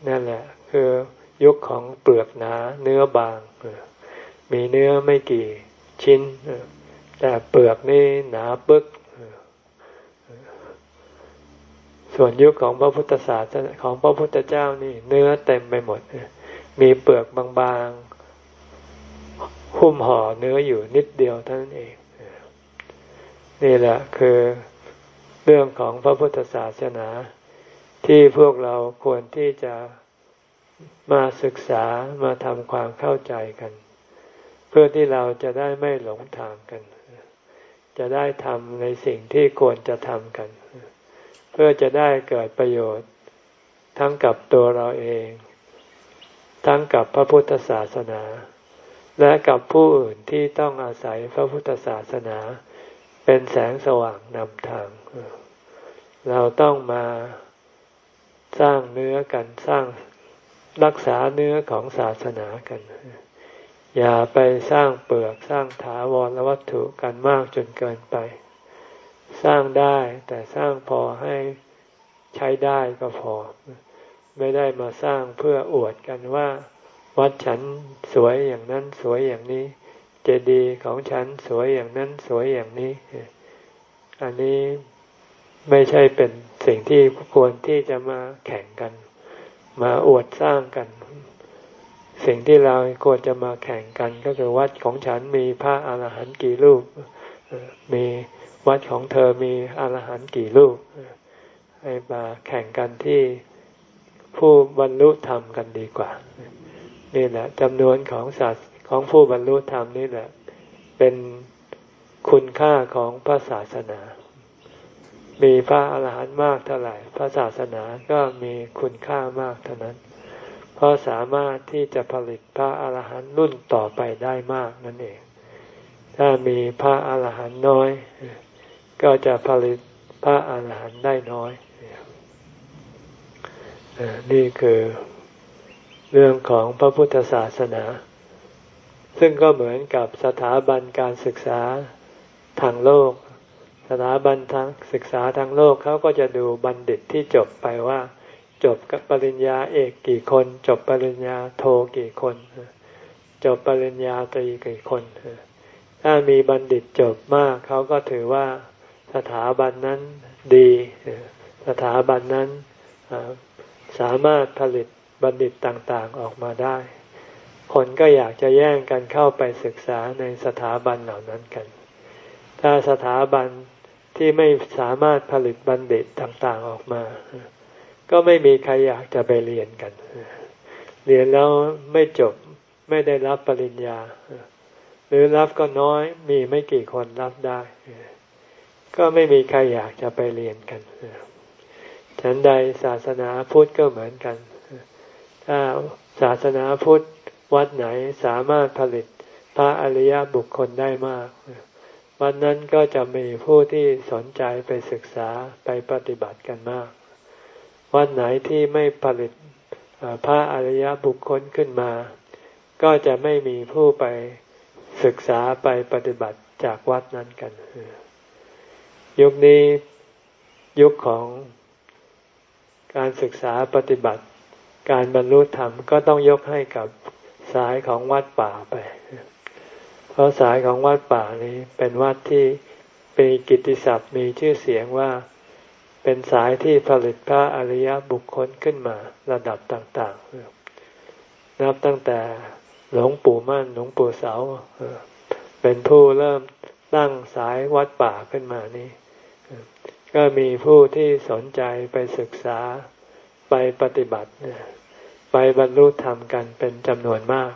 นั่นแหละ คือยุคของเปลือกหนาเนื้อบาง มีเนื้อไม่กี่ ชิ้น แต่เปลือกนี่หนาปึก ส่วนยุคของพระพุทธศาสนาของพระพุทธเจ้านี่ เนื้อเต็มไปหมด มีเปลือกบางๆ หุ้มห่อเนื้ออยู่นิดเดียวเท่านั้นเอง นี่แหละคือเรื่องของพระพุทธศาสนา ที่พวกเราควรที่จะมาศึกษามาทำความเข้าใจกัน เพื่อที่เราจะได้ไม่หลงทางกัน จะได้ทำในสิ่งที่ควรจะทำกัน เพื่อจะได้เกิดประโยชน์ ทั้งกับตัวเราเอง ทั้งกับพระพุทธศาสนา และกับผู้อื่นที่ต้องอาศัยพระพุทธศาสนา เป็นแสงสว่างนำทาง เราต้องมาสร้างเนื้อกันสร้างรักษาเนื้อของศาสนากัน อย่าไปสร้างเปลือกสร้างถาวรวัตถุกันมากจนเกินไป สร้างได้แต่สร้างพอให้ใช้ได้ก็พอ ไม่ได้มาสร้างเพื่ออวดกันว่า วัดฉันสวยอย่างนั้นสวยอย่างนี้ เจดีย์ของฉันสวยอย่างนั้นสวยอย่างนี้ อันนี้ไม่ใช่เป็นสิ่งที่ควรที่จะมาแข่งกัน มาอวดสร้างกัน สิ่งที่เราควรจะมาแข่งกันก็คือวัดของฉันมีพระอาหารหันต์กี่รูป มีวัดของเธอมีอาหารหันต์กี่รูปให้มาแข่งกันที่ผู้บรรลุธรรมกันดีกว่า นี่แหละจำนวนของศาสของผู้บรรลุธรรมนี่แหละ เป็นคุณค่าของพระศาสนา มีพระอาหารหันต์มากเท่าไหร่ พระศาสนาก็มีคุณค่ามากเท่านั้น ราะสามารถที่จะผลิตพระอาหารหันต์รุ่นต่อไปได้มากนั่นเอง ถ้ามีพระอาหารหันต์น้อย ก็จะผลิตพระอาหารหันต์ได้น้อยนี่คือเรื่องของพระพุทธศาสนา ซึ่งก็เหมือนกับสถาบันการศึกษาทางโลก สถาบันทางศึกษาทางโลกเขาก็จะดูบัณฑิตที่จบไปว่า จบกับปริญญาเอกกี่คน จบปริญญาโทกี่คน จบปริญญาตรีกี่คน ถ้ามีบัณฑิตจบมากเขาก็ถือว่าสถาบันนั้นดี สถาบันนั้นสามารถผลิตบัณฑิตต่างๆออกมาได้ คนก็อยากจะแย่งกันเข้าไปศึกษาในสถาบันเหล่านั้นกัน ถ้าสถาบันที่ไม่สามารถผลิตบัณฑิตต่างๆออกมา ก็ไม่มีใครอยากจะไปเรียนกัน เรียนแล้วไม่จบไม่ได้รับปริญญา หรือรับก็น้อยมีไม่กี่คนรับได้ ก็ไม่มีใครอยากจะไปเรียนกันฉันใดศาสนาพุทธก็เหมือนกัน ถ้าศาสนาพุทธวัดไหนสามารถผลิตพระอริยบุคคลได้มาก วันนั้นก็จะมีผู้ที่สนใจไปศึกษาไปปฏิบัติกันมาก วัดไหนที่ไม่ผลิตพระอริยบุคคลขึ้นมา ก็จะไม่มีผู้ไปศึกษาไปปฏิบัติจากวัดนั้นกัน ยุคนี้ยุคของการศึกษาปฏิบัติ การบรรลุธรรมก็ต้องยกให้กับสายของวัดป่าไป เพราะสายของวัดป่านี้เป็นวัดที่เป็นกิตติศัพท์มีชื่อเสียงว่า เป็นสายที่ผลิตพระอริยบุคคลขึ้นมาระดับต่างๆ นับตั้งแต่หลวงปู่มั่นหลวงปู่เสา เป็นผู้เริ่มตั้งสายวัดป่าขึ้นมานี่ก็มีผู้ที่สนใจไปศึกษาไปปฏิบัติ ไปบรรลุธรรมกันเป็นจำนวนมาก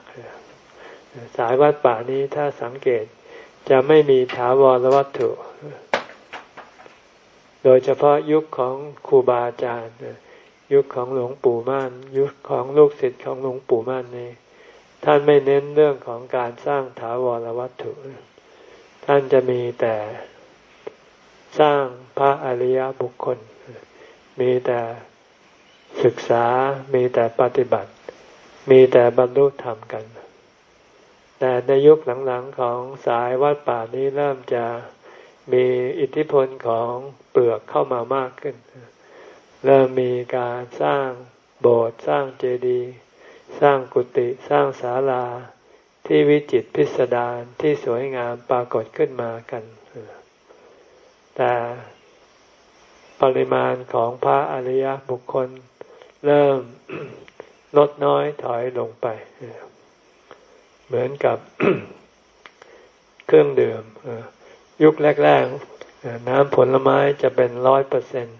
สายวัดป่านี้ถ้าสังเกตจะไม่มีถาวรวัตถุ โดยเฉพาะยุคของครูบาอาจารย์ ยุคของหลวงปู่ม่าน ยุคของลูกศิษย์ของหลวงปู่ม่านนี่ท่านไม่เน้นเรื่องของการสร้างถาวรวัตถุ ท่านจะมีแต่สร้างพระอริยบุคคล มีแต่ศึกษา มีแต่ปฏิบัติ มีแต่บรรลุธรรมกัน แต่ในยุคหลังๆของสายวัดป่านี้เริ่มจะ มีอิทธิพลของเปลือกเข้ามามากขึ้น เริ่มมีการสร้างโบสถ์สร้างเจดีย์สร้างกุฏิสร้างศาลาที่วิจิตพิสดารที่สวยงามปรากฏขึ้นมากัน แต่ปริมาณของพระอริยบุคคล เริ่มลดน้อยถอยลงไป เหมือนกับเครื่องดื่ม ยุคแรกๆน้ำผลไม้จะเป็นร้อยเปอร์เซ็นต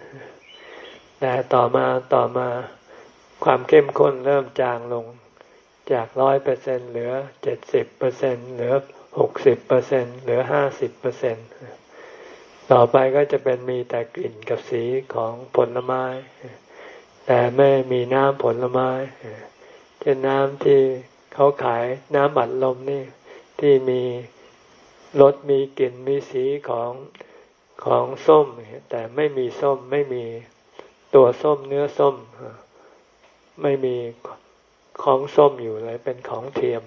แต่ต่อมาต่อมาความเข้มข้นเริ่มจางลงจากร้อยเปอร์เซ็นเหลือเจ็ดสิบเปอร์เซ็นเหลือหกสิบเปอร์เซ็นเหลือห้าสิบเปอร์เซ็นต่อไปก็จะเป็นมีแต่กลิ่นกับสีของผลไม้ แต่ไม่มีน้ำผลไม้เช่นน้ำที่เขาขายน้ำบัดลมนี่ที่มี รสมีกลิ่นมีสีของของส้ม แต่ไม่มีส้มไม่มีตัวส้มเนื้อส้ม ไม่มีของส้มอยู่เลยเป็นของเทียม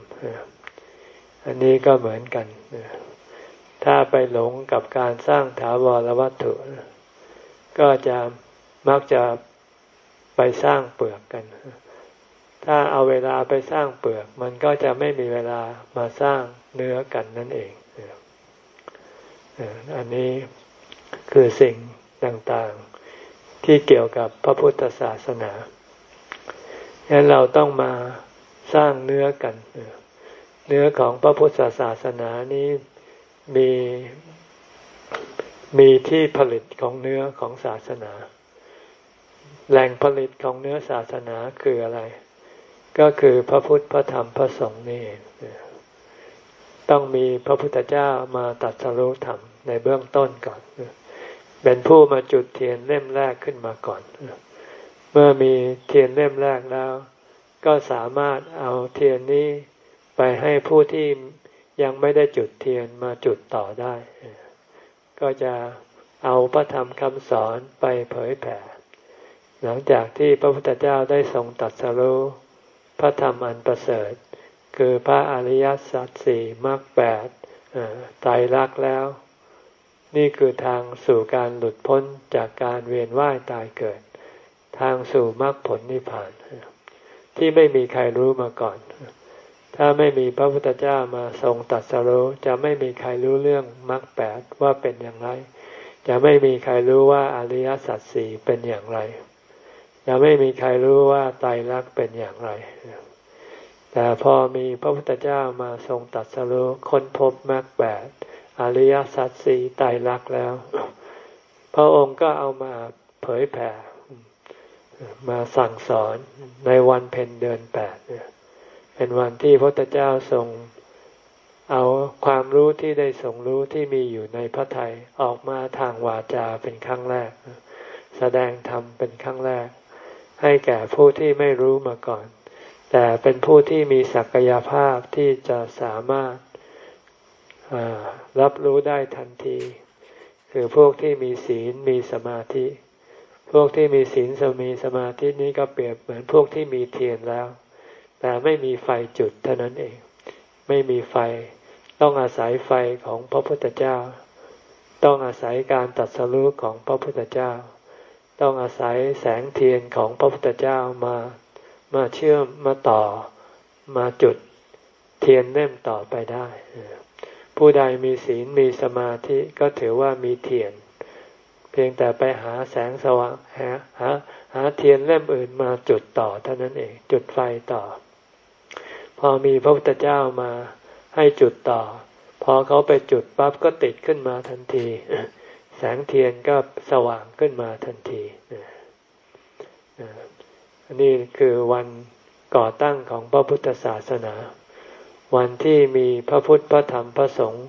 อันนี้ก็เหมือนกัน ถ้าไปหลงกับการสร้างถาวรวัตถุ ก็จะมักจะไปสร้างเปลือกกัน ถ้าเอาเวลาไปสร้างเปลือก มันก็จะไม่มีเวลามาสร้างเนื้อกันนั่นเอง อันนี้คือสิ่งต่างๆ ที่เกี่ยวกับพระพุทธศาสนาดังนั้นเราต้องมาสร้างเนื้อกัน เนื้อของพระพุทธศาสนานี้มีมีที่ผลิตของเนื้อของศาสนา แหล่งผลิตของเนื้อศาสนาคืออะไร ก็คือพระพุทธพระธรรมพระสงฆ์นี่เองต้องมีพระพุทธเจ้ามาตัดสรุธรรม ในเบื้องต้นก่อน เป็นผู้มาจุดเทียนเล่มแรกขึ้นมาก่อน เมื่อมีเทียนเล่มแรกแล้ว ก็สามารถเอาเทียนนี้ไปให้ผู้ที่ยังไม่ได้จุดเทียนมาจุดต่อได้ ก็จะเอาพระธรรมคำสอนไปเผยแผ่ หลังจากที่พระพุทธเจ้าได้ทรงตัดสรู้พระธรรมอันประเสริฐ คือพระอริยสัจสี่มรรคแปดไตายรักแล้ว นี่คือทางสู่การหลุดพ้นจากการเวียนว่ายตายเกิด ทางสู่มรรคผลนิพพาน ที่ไม่มีใครรู้มาก่อน ถ้าไม่มีพระพุทธเจ้ามาทรงตัดสรู้จะไม่มีใครรู้เรื่องมรรคแปดว่าเป็นอย่างไร จะไม่มีใครรู้ว่าอริยสัจสี่เป็นอย่างไร จะไม่มีใครรู้ว่าไตรลักษณ์เป็นอย่างไรแต่พอมีพระพุทธเจ้ามาทรงตัดสรุค้นพบมรรคแปด อริยสัจสี่ไตรลักษณ์แล้ว พระองค์ก็เอามาเผยแผ่ มาสั่งสอนในวันเพ็ญเดือนแปดเป็นวันที่พระพุทธเจ้าทรงเอาความรู้ที่ได้ทรงรู้ที่มีอยู่ในพระไทยออกมาทางวาจาเป็นครั้งแรก แสดงธรรมเป็นครั้งแรก ให้แก่ผู้ที่ไม่รู้มาก่อน แต่เป็นผู้ที่มีศักยภาพที่จะสามารถ รับรู้ได้ทันที คือพวกที่มีศีลมีสมาธิ พวกที่มีศีลสมีสมาธินี้ก็เปรียบเหมือนพวกที่มีเทียนแล้ว แต่ไม่มีไฟจุดเท่านั้นเอง ไม่มีไฟ ต้องอาศัยไฟของพระพุทธเจ้า ต้องอาศัยการตัดสรุปของพระพุทธเจ้า ต้องอาศัยแสงเทียนของพระพุทธเจ้ามามาเชื่อมมาต่อมาจุดเทียนเล่มต่อไปได้ ผู้ใดมีศีลมีสมาธิก็ถือว่ามีเทียน เพียงแต่ไปหาแสงสว่างหาหาหาเทียนเล่มอื่นมาจุดต่อเท่านั้นเองจุดไฟต่อ พอมีพระพุทธเจ้ามาให้จุดต่อ พอเขาไปจุดปั๊บก็ติดขึ้นมาทันทีแแสงเทียนก็สว่างขึ้นมาทันทีอันนี้คือวันก่อตั้งของพระพุทธศาสนา วันที่มีพระพุทธพระธรรมพระสงฆ์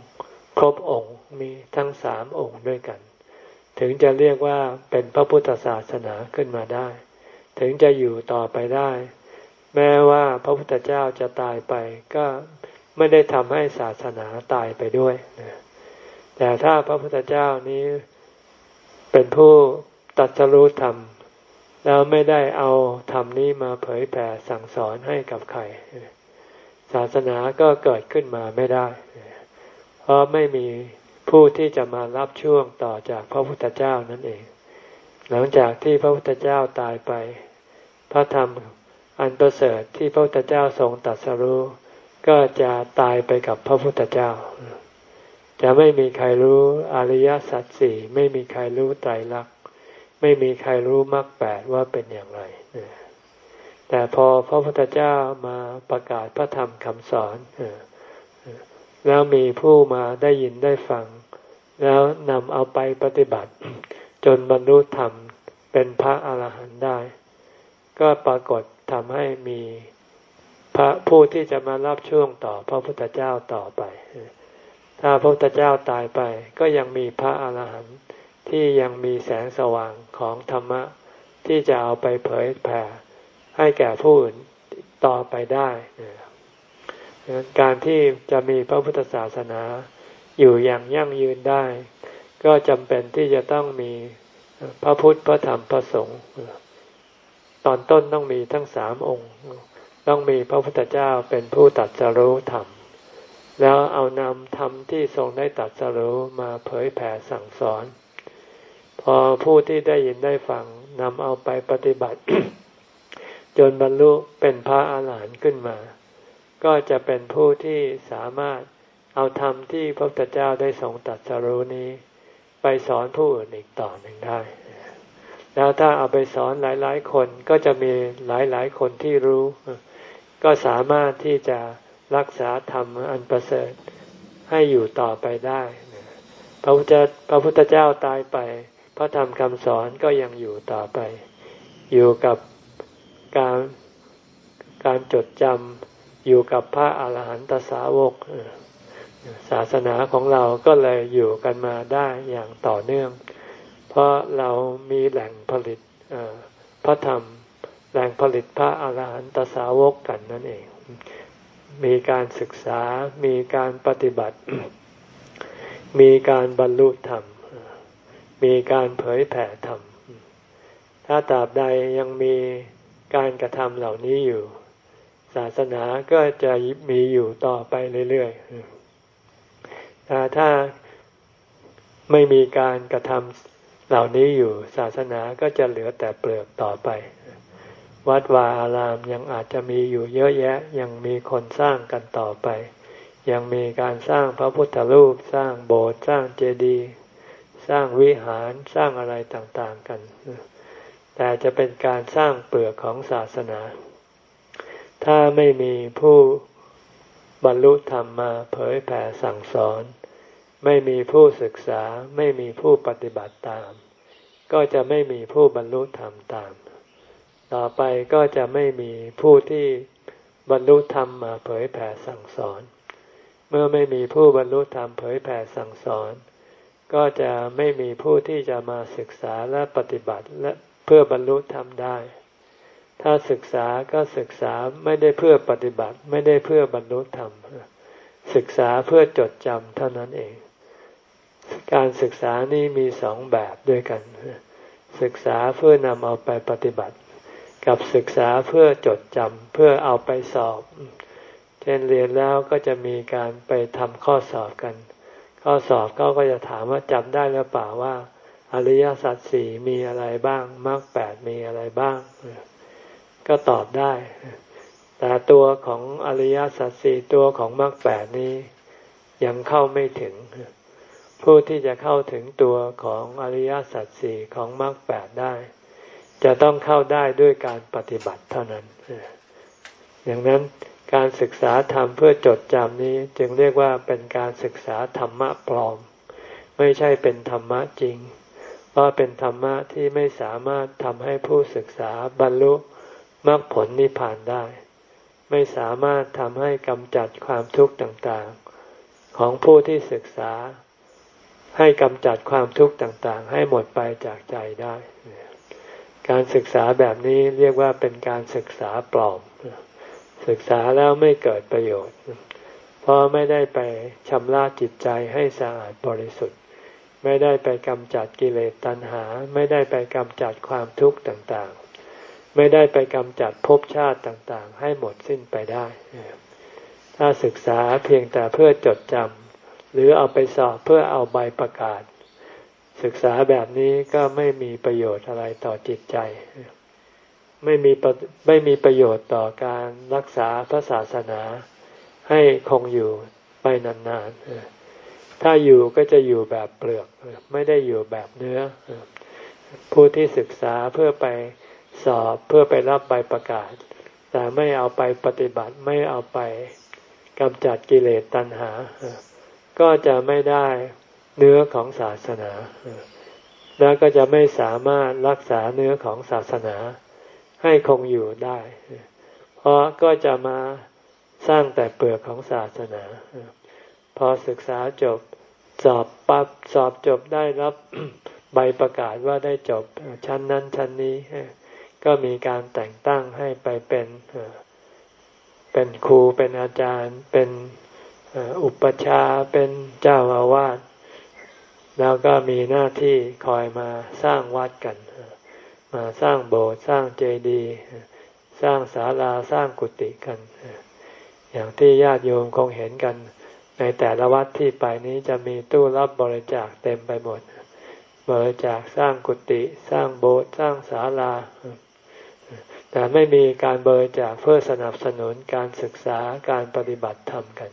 ครบองค์มีทั้งสามองค์ด้วยกัน ถึงจะเรียกว่าเป็นพระพุทธศาสนาขึ้นมาได้ ถึงจะอยู่ต่อไปได้ แม้ว่าพระพุทธเจ้าจะตายไปก็ไม่ได้ทำให้ศาสนาตายไปด้วยแต่ถ้าพระพุทธเจ้านี้เป็นผู้ตัดสรู้ธรรม แล้วไม่ได้เอาธรรมนี้มาเผยแผ่สั่งสอนให้กับใคร ศาสนาก็เกิดขึ้นมาไม่ได้ เพราะไม่มีผู้ที่จะมารับช่วงต่อจากพระพุทธเจ้านั่นเอง หลังจากที่พระพุทธเจ้าตายไป พระธรรมอันประเสริฐที่พระพุทธเจ้าทรงตัดสรู้ก็จะตายไปกับพระพุทธเจ้า จะไม่มีใครรู้อริยสัจสี่ไม่มีใครรู้ไตรลักษณ์ไม่มีใครรู้มรรคแปดว่าเป็นอย่างไร แต่พอพระพุทธเจ้ามาประกาศพระธรรมคำสอนแล้วมีผู้มาได้ยินได้ฟัง แล้วนำเอาไปปฏิบัติ จนบรรลุธรรมเป็นพระอาหารหันต์ได้ ก็ปรากฏทำให้มีพระผู้ที่จะมารับช่วงต่อพระพุทธเจ้าต่อไป ถ้าพระพุทธเจ้าตายไป ก็ยังมีพระอาหารหันต์ที่ยังมีแสงสว่างของธรรมะที่จะเอาไปเผยแผ่ ให้แก่ผู้อื่นต่อไปได้ การที่จะมีพระพุทธศาสนาอยู่อย่างยั่งยืนได้ ก็จำเป็นที่จะต้องมีพระพุทธพระธรรมพระสงฆ์ตอนต้นต้องมีทั้งสามองค์ ต้องมีพระพุทธเจ้าเป็นผู้ตัดสรู้ธรรม แล้วเอานำธรรมที่ทรงได้ตัดสรู้มาเผยแผ่สั่งสอน พอผู้ที่ได้ยินได้ฟังนำเอาไปปฏิบัติ จนบรรลุเป็นพระอาหารหันต์ขึ้นมา ก็จะเป็นผู้ที่สามารถเอาธรรมที่พระพุทธเจ้าได้ทรงตัดสรู้นี้ ไปสอนผู้อื่นอีกต่อหนึ่งได้ แล้วถ้าเอาไปสอนหลาย ๆ คนก็จะมีหลาย ๆ คนที่รู้ ก็สามารถที่จะรักษาธรรมอันประเสริฐให้อยู่ต่อไปได้ พระพุทธพระพุทธเจ้าตายไป พระธรรมคำสอนก็ยังอยู่ต่อไป อยู่กับ การการจดจำอยู่กับพระอาหารหันตสาวกศาสนาของเราก็เลยอยู่กันมาได้อย่างต่อเนื่อง เพราะเรามีแหล่งผลิตพระธรรม แหล่งผลิตพระอาหารหันตสาวกกันนั่นเอง มีการศึกษา มีการปฏิบัติ มีการบรรลุธรรม มีการเผยแผ่ธรรม ถ้าตราบใดยังมี การกระทำเหล่านี้อยู่ ศาสนาก็จะมีอยู่ต่อไปเรื่อยๆแต่ถ้าไม่มีการกระทำเหล่านี้อยู่ ศาสนาก็จะเหลือแต่เปลือกต่อไป วัดวาอารามยังอาจจะมีอยู่เยอะแยะ ยังมีคนสร้างกันต่อไป ยังมีการสร้างพระพุทธรูป สร้างโบสถ์สร้างเจดีย์สร้างวิหารสร้างอะไรต่างๆกัน แต่จะเป็นการสร้างเปลือกของศาสนา ถ้าไม่มีผู้บรรลุธรรมมาเผยแผ่สั่งสอน ไม่มีผู้ศึกษาไม่มีผู้ปฏิบัติตาม ก็จะไม่มีผู้บรรลุธรรมตาม ต่อไปก็จะไม่มีผู้ที่บรรลุธรรมมาเผยแผ่สั่งสอน เมื่อไม่มีผู้บรรลุธรรมเผยแผ่สั่งสอน ก็จะไม่มีผู้ที่จะมาศึกษาและปฏิบัติและ พื่อบรรลุธรรมได้ ถ้าศึกษาก็ศึกษาไม่ได้เพื่อปฏิบัติ ไม่ได้เพื่อบรรลุธรรม ศึกษาเพื่อจดจำเท่านั้นเอง การศึกษานี้มีสองแบบด้วยกัน ศึกษาเพื่อนำเอาไปปฏิบัติ กับศึกษาเพื่อจดจำเพื่อเอาไปสอบ เช่นเรียนแล้วก็จะมีการไปทำข้อสอบกัน ข้อสอบเขาก็จะถามว่าจำได้หรือเปล่าว่า อริยสัจสี่มีอะไรบ้างมรรคแปดมีอะไรบ้าง ก็ตอบได้ แต่ตัวของอริยสัจสี่ตัวของมรรคแปดนี้ ยังเข้าไม่ถึง ผู้ที่จะเข้าถึงตัวของอริยสัจสี่ของมรรคแปดได้ จะต้องเข้าได้ด้วยการปฏิบัติเท่านั้น อย่างนั้นการศึกษาธรรมเพื่อจดจำนี้จึงเรียกว่าเป็นการศึกษาธรรมะปลอม ไม่ใช่เป็นธรรมะจริง เพราเป็นธรรมะที่ไม่สามารถทำให้ผู้ศึกษาบรรลุมรรคผลนิพพานได้ ไม่สามารถทำให้กำจัดความทุกข์ต่างๆ ของผู้ที่ศึกษา ให้กำจัดความทุกข์ต่างๆ ให้หมดไปจากใจได้ การศึกษาแบบนี้เรียกว่าเป็นการศึกษาปลอม ศึกษาแล้วไม่เกิดประโยชน์ เพราะไม่ได้ไปชำระจิตใจให้สะอาดบริสุทธิ์ ไม่ได้ไปกำจัดกิเลสตัณหา ไม่ได้ไปกำจัดความทุกข์ต่างๆ ไม่ได้ไปกำจัดภพชาติต่างๆ ให้หมดสิ้นไปได้ ถ้าศึกษาเพียงแต่เพื่อจดจำหรือเอาไปสอบเพื่อเอาใบประกาศ ศึกษาแบบนี้ก็ไม่มีประโยชน์อะไรต่อจิตใจ ไม่มีไม่มีประโยชน์ต่อการรักษาพระศาสนาให้คงอยู่ไปนานๆ ถ้าอยู่ก็จะอยู่แบบเปลือก ไม่ได้อยู่แบบเนื้อ ผู้ที่ศึกษาเพื่อไปสอบเพื่อไปรับใบประกาศ แต่ไม่เอาไปปฏิบัติไม่เอาไปกำจัดกิเลสตัณหา ก็จะไม่ได้เนื้อของศาสนา แล้วก็จะไม่สามารถรักษาเนื้อของศาสนา ให้คงอยู่ได้ เพราะก็จะมาสร้างแต่เปลือกของศาสนา พอศึกษาจบสอบปับสอบจบได้รับใบประกาศว่าได้จบชั้นนั้นชั้นนี้ ก็มีการแต่งตั้งให้ไปเป็นเป็นครูเป็นอาจารย์ เป็นอุปชาเป็นเจ้าอาวาสแล้วก็มีหน้าที่คอยมาสร้างวัดกัน มาสร้างโบสถ์สร้างเจดีย์สร้างศาลาสร้างกุฏิกัน อย่างที่ญาติโยมคงเห็นกัน ในแต่ละวัดที่ไปนี้จะมีตู้รับบริจาคเต็มไปหมด บริจาคสร้างกุฏิสร้างโบสถ์สร้างศาลา แต่ไม่มีการบริจาคเพื่อสนับสนุนการศึกษาการปฏิบัติธรรมกัน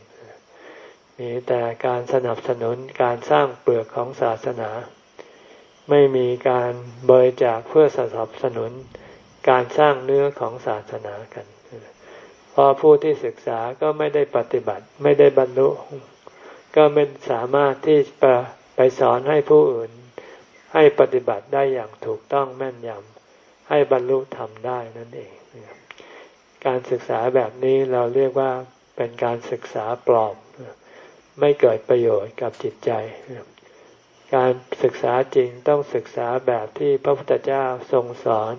มีแต่การสนับสนุนการสร้างเปลือกของศาสนา ไม่มีการบริจาคเพื่อสนับสนุนการสร้างเนื้อของศาสนากัน พอผู้ที่ศึกษาก็ไม่ได้ปฏิบัติ ไม่ได้บรรลุ ก็ไม่สามารถที่จะไปสอนให้ผู้อื่น ให้ปฏิบัติได้อย่างถูกต้องแม่นยำให้บรรลุธรรมได้นั่นเอง การศึกษาแบบนี้เราเรียกว่าเป็นการศึกษาปลอมไม่เกิดประโยชน์กับจิตใจ การศึกษาจริงต้องศึกษาแบบที่พระพุทธเจ้าทรงสอน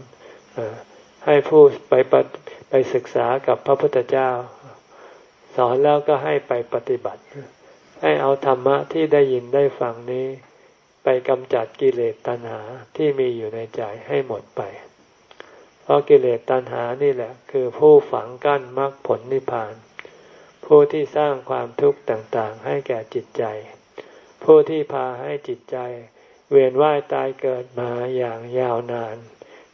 ให้ผู้ไป ไปศึกษากับพระพุทธเจ้า สอนแล้วก็ให้ไปปฏิบัติ ให้เอาธรรมะที่ได้ยินได้ฟังนี้ ไปกำจัดกิเลสตัณหาที่มีอยู่ในใจให้หมดไป เพราะกิเลสตัณหานี่แหละ คือผู้ฝังกั้นมรรคผลนิพพาน ผู้ที่สร้างความทุกข์ต่างๆ ให้แก่จิตใจ ผู้ที่พาให้จิตใจ เวียนว่ายตายเกิดมาอย่างยาวนาน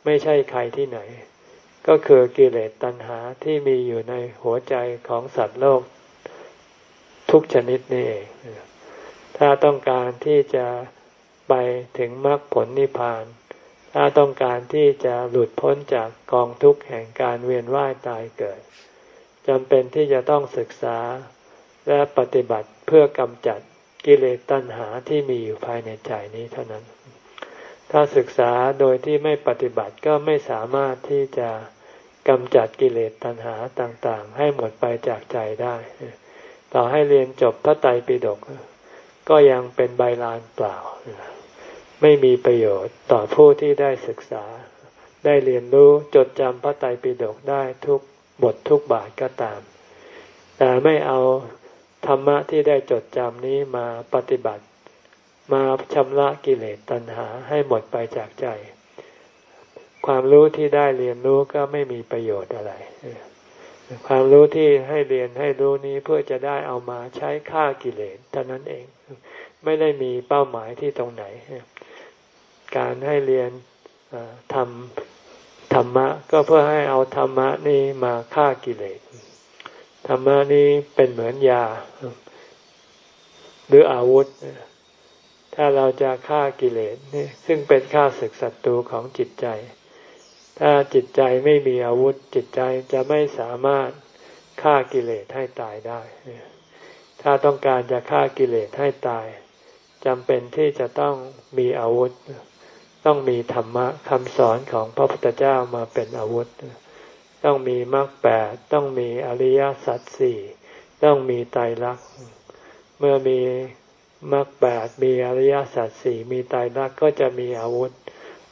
ไม่ใช่ใครที่ไหน ก็คือกิเลสตัณหาที่มีอยู่ในหัวใจของสัตว์โลกทุกชนิดนี่เอง ถ้าต้องการที่จะไปถึงมรรคผลนิพพาน ถ้าต้องการที่จะหลุดพ้นจากกองทุกข์แห่งการเวียนว่ายตายเกิดจำเป็นที่จะต้องศึกษาและปฏิบัติเพื่อกำจัดกิเลสตัณหาที่มีอยู่ภายในใจนี้เท่านั้น ถ้าศึกษาโดยที่ไม่ปฏิบัติก็ไม่สามารถที่จะ กำจัดกิเลสตัณหาต่างๆ ให้หมดไปจากใจได้ ต่อให้เรียนจบพระไตรปิฎกก็ยังเป็นใบลานเปล่า ไม่มีประโยชน์ต่อผู้ที่ได้ศึกษา ได้เรียนรู้จดจำพระไตรปิฎกได้ทุกบททุกบาทก็ตาม แต่ไม่เอาธรรมะที่ได้จดจำนี้มาปฏิบัติ มาชำระกิเลสตัณหาให้หมดไปจากใจ ความรู้ที่ได้เรียนรู้ก็ไม่มีประโยชน์อะไร ความรู้ที่ให้เรียนให้รู้นี้เพื่อจะได้เอามาใช้ฆ่ากิเลสเท่านั้นเอง ไม่ได้มีเป้าหมายที่ตรงไหน การให้เรียนทำธรรมะ ก็เพื่อให้เอาธรรมะนี้มาฆ่ากิเลสธรรมะนี้เป็นเหมือนยา หรืออาวุธ ถ้าเราจะฆ่ากิเลสนี่ซึ่งเป็นฆ่าศึกศัตรูของจิตใจ ถ้าจิตใจไม่มีอาวุธจิตใจจะไม่สามารถฆ่ากิเลสให้ตายได้ ถ้าต้องการจะฆ่ากิเลสให้ตายจำเป็นที่จะต้องมีอาวุธ ต้องมีธรรมะคำสอนของพระพุทธเจ้ามาเป็นอาวุธ ต้องมีมรรคแปดต้องมีอริยสัจสี่ต้องมีไตรลักษณ์เมื่อมีมรรคแปดมีอริยสัจสี่มีไตรลักษณ์ก็จะมีอาวุธ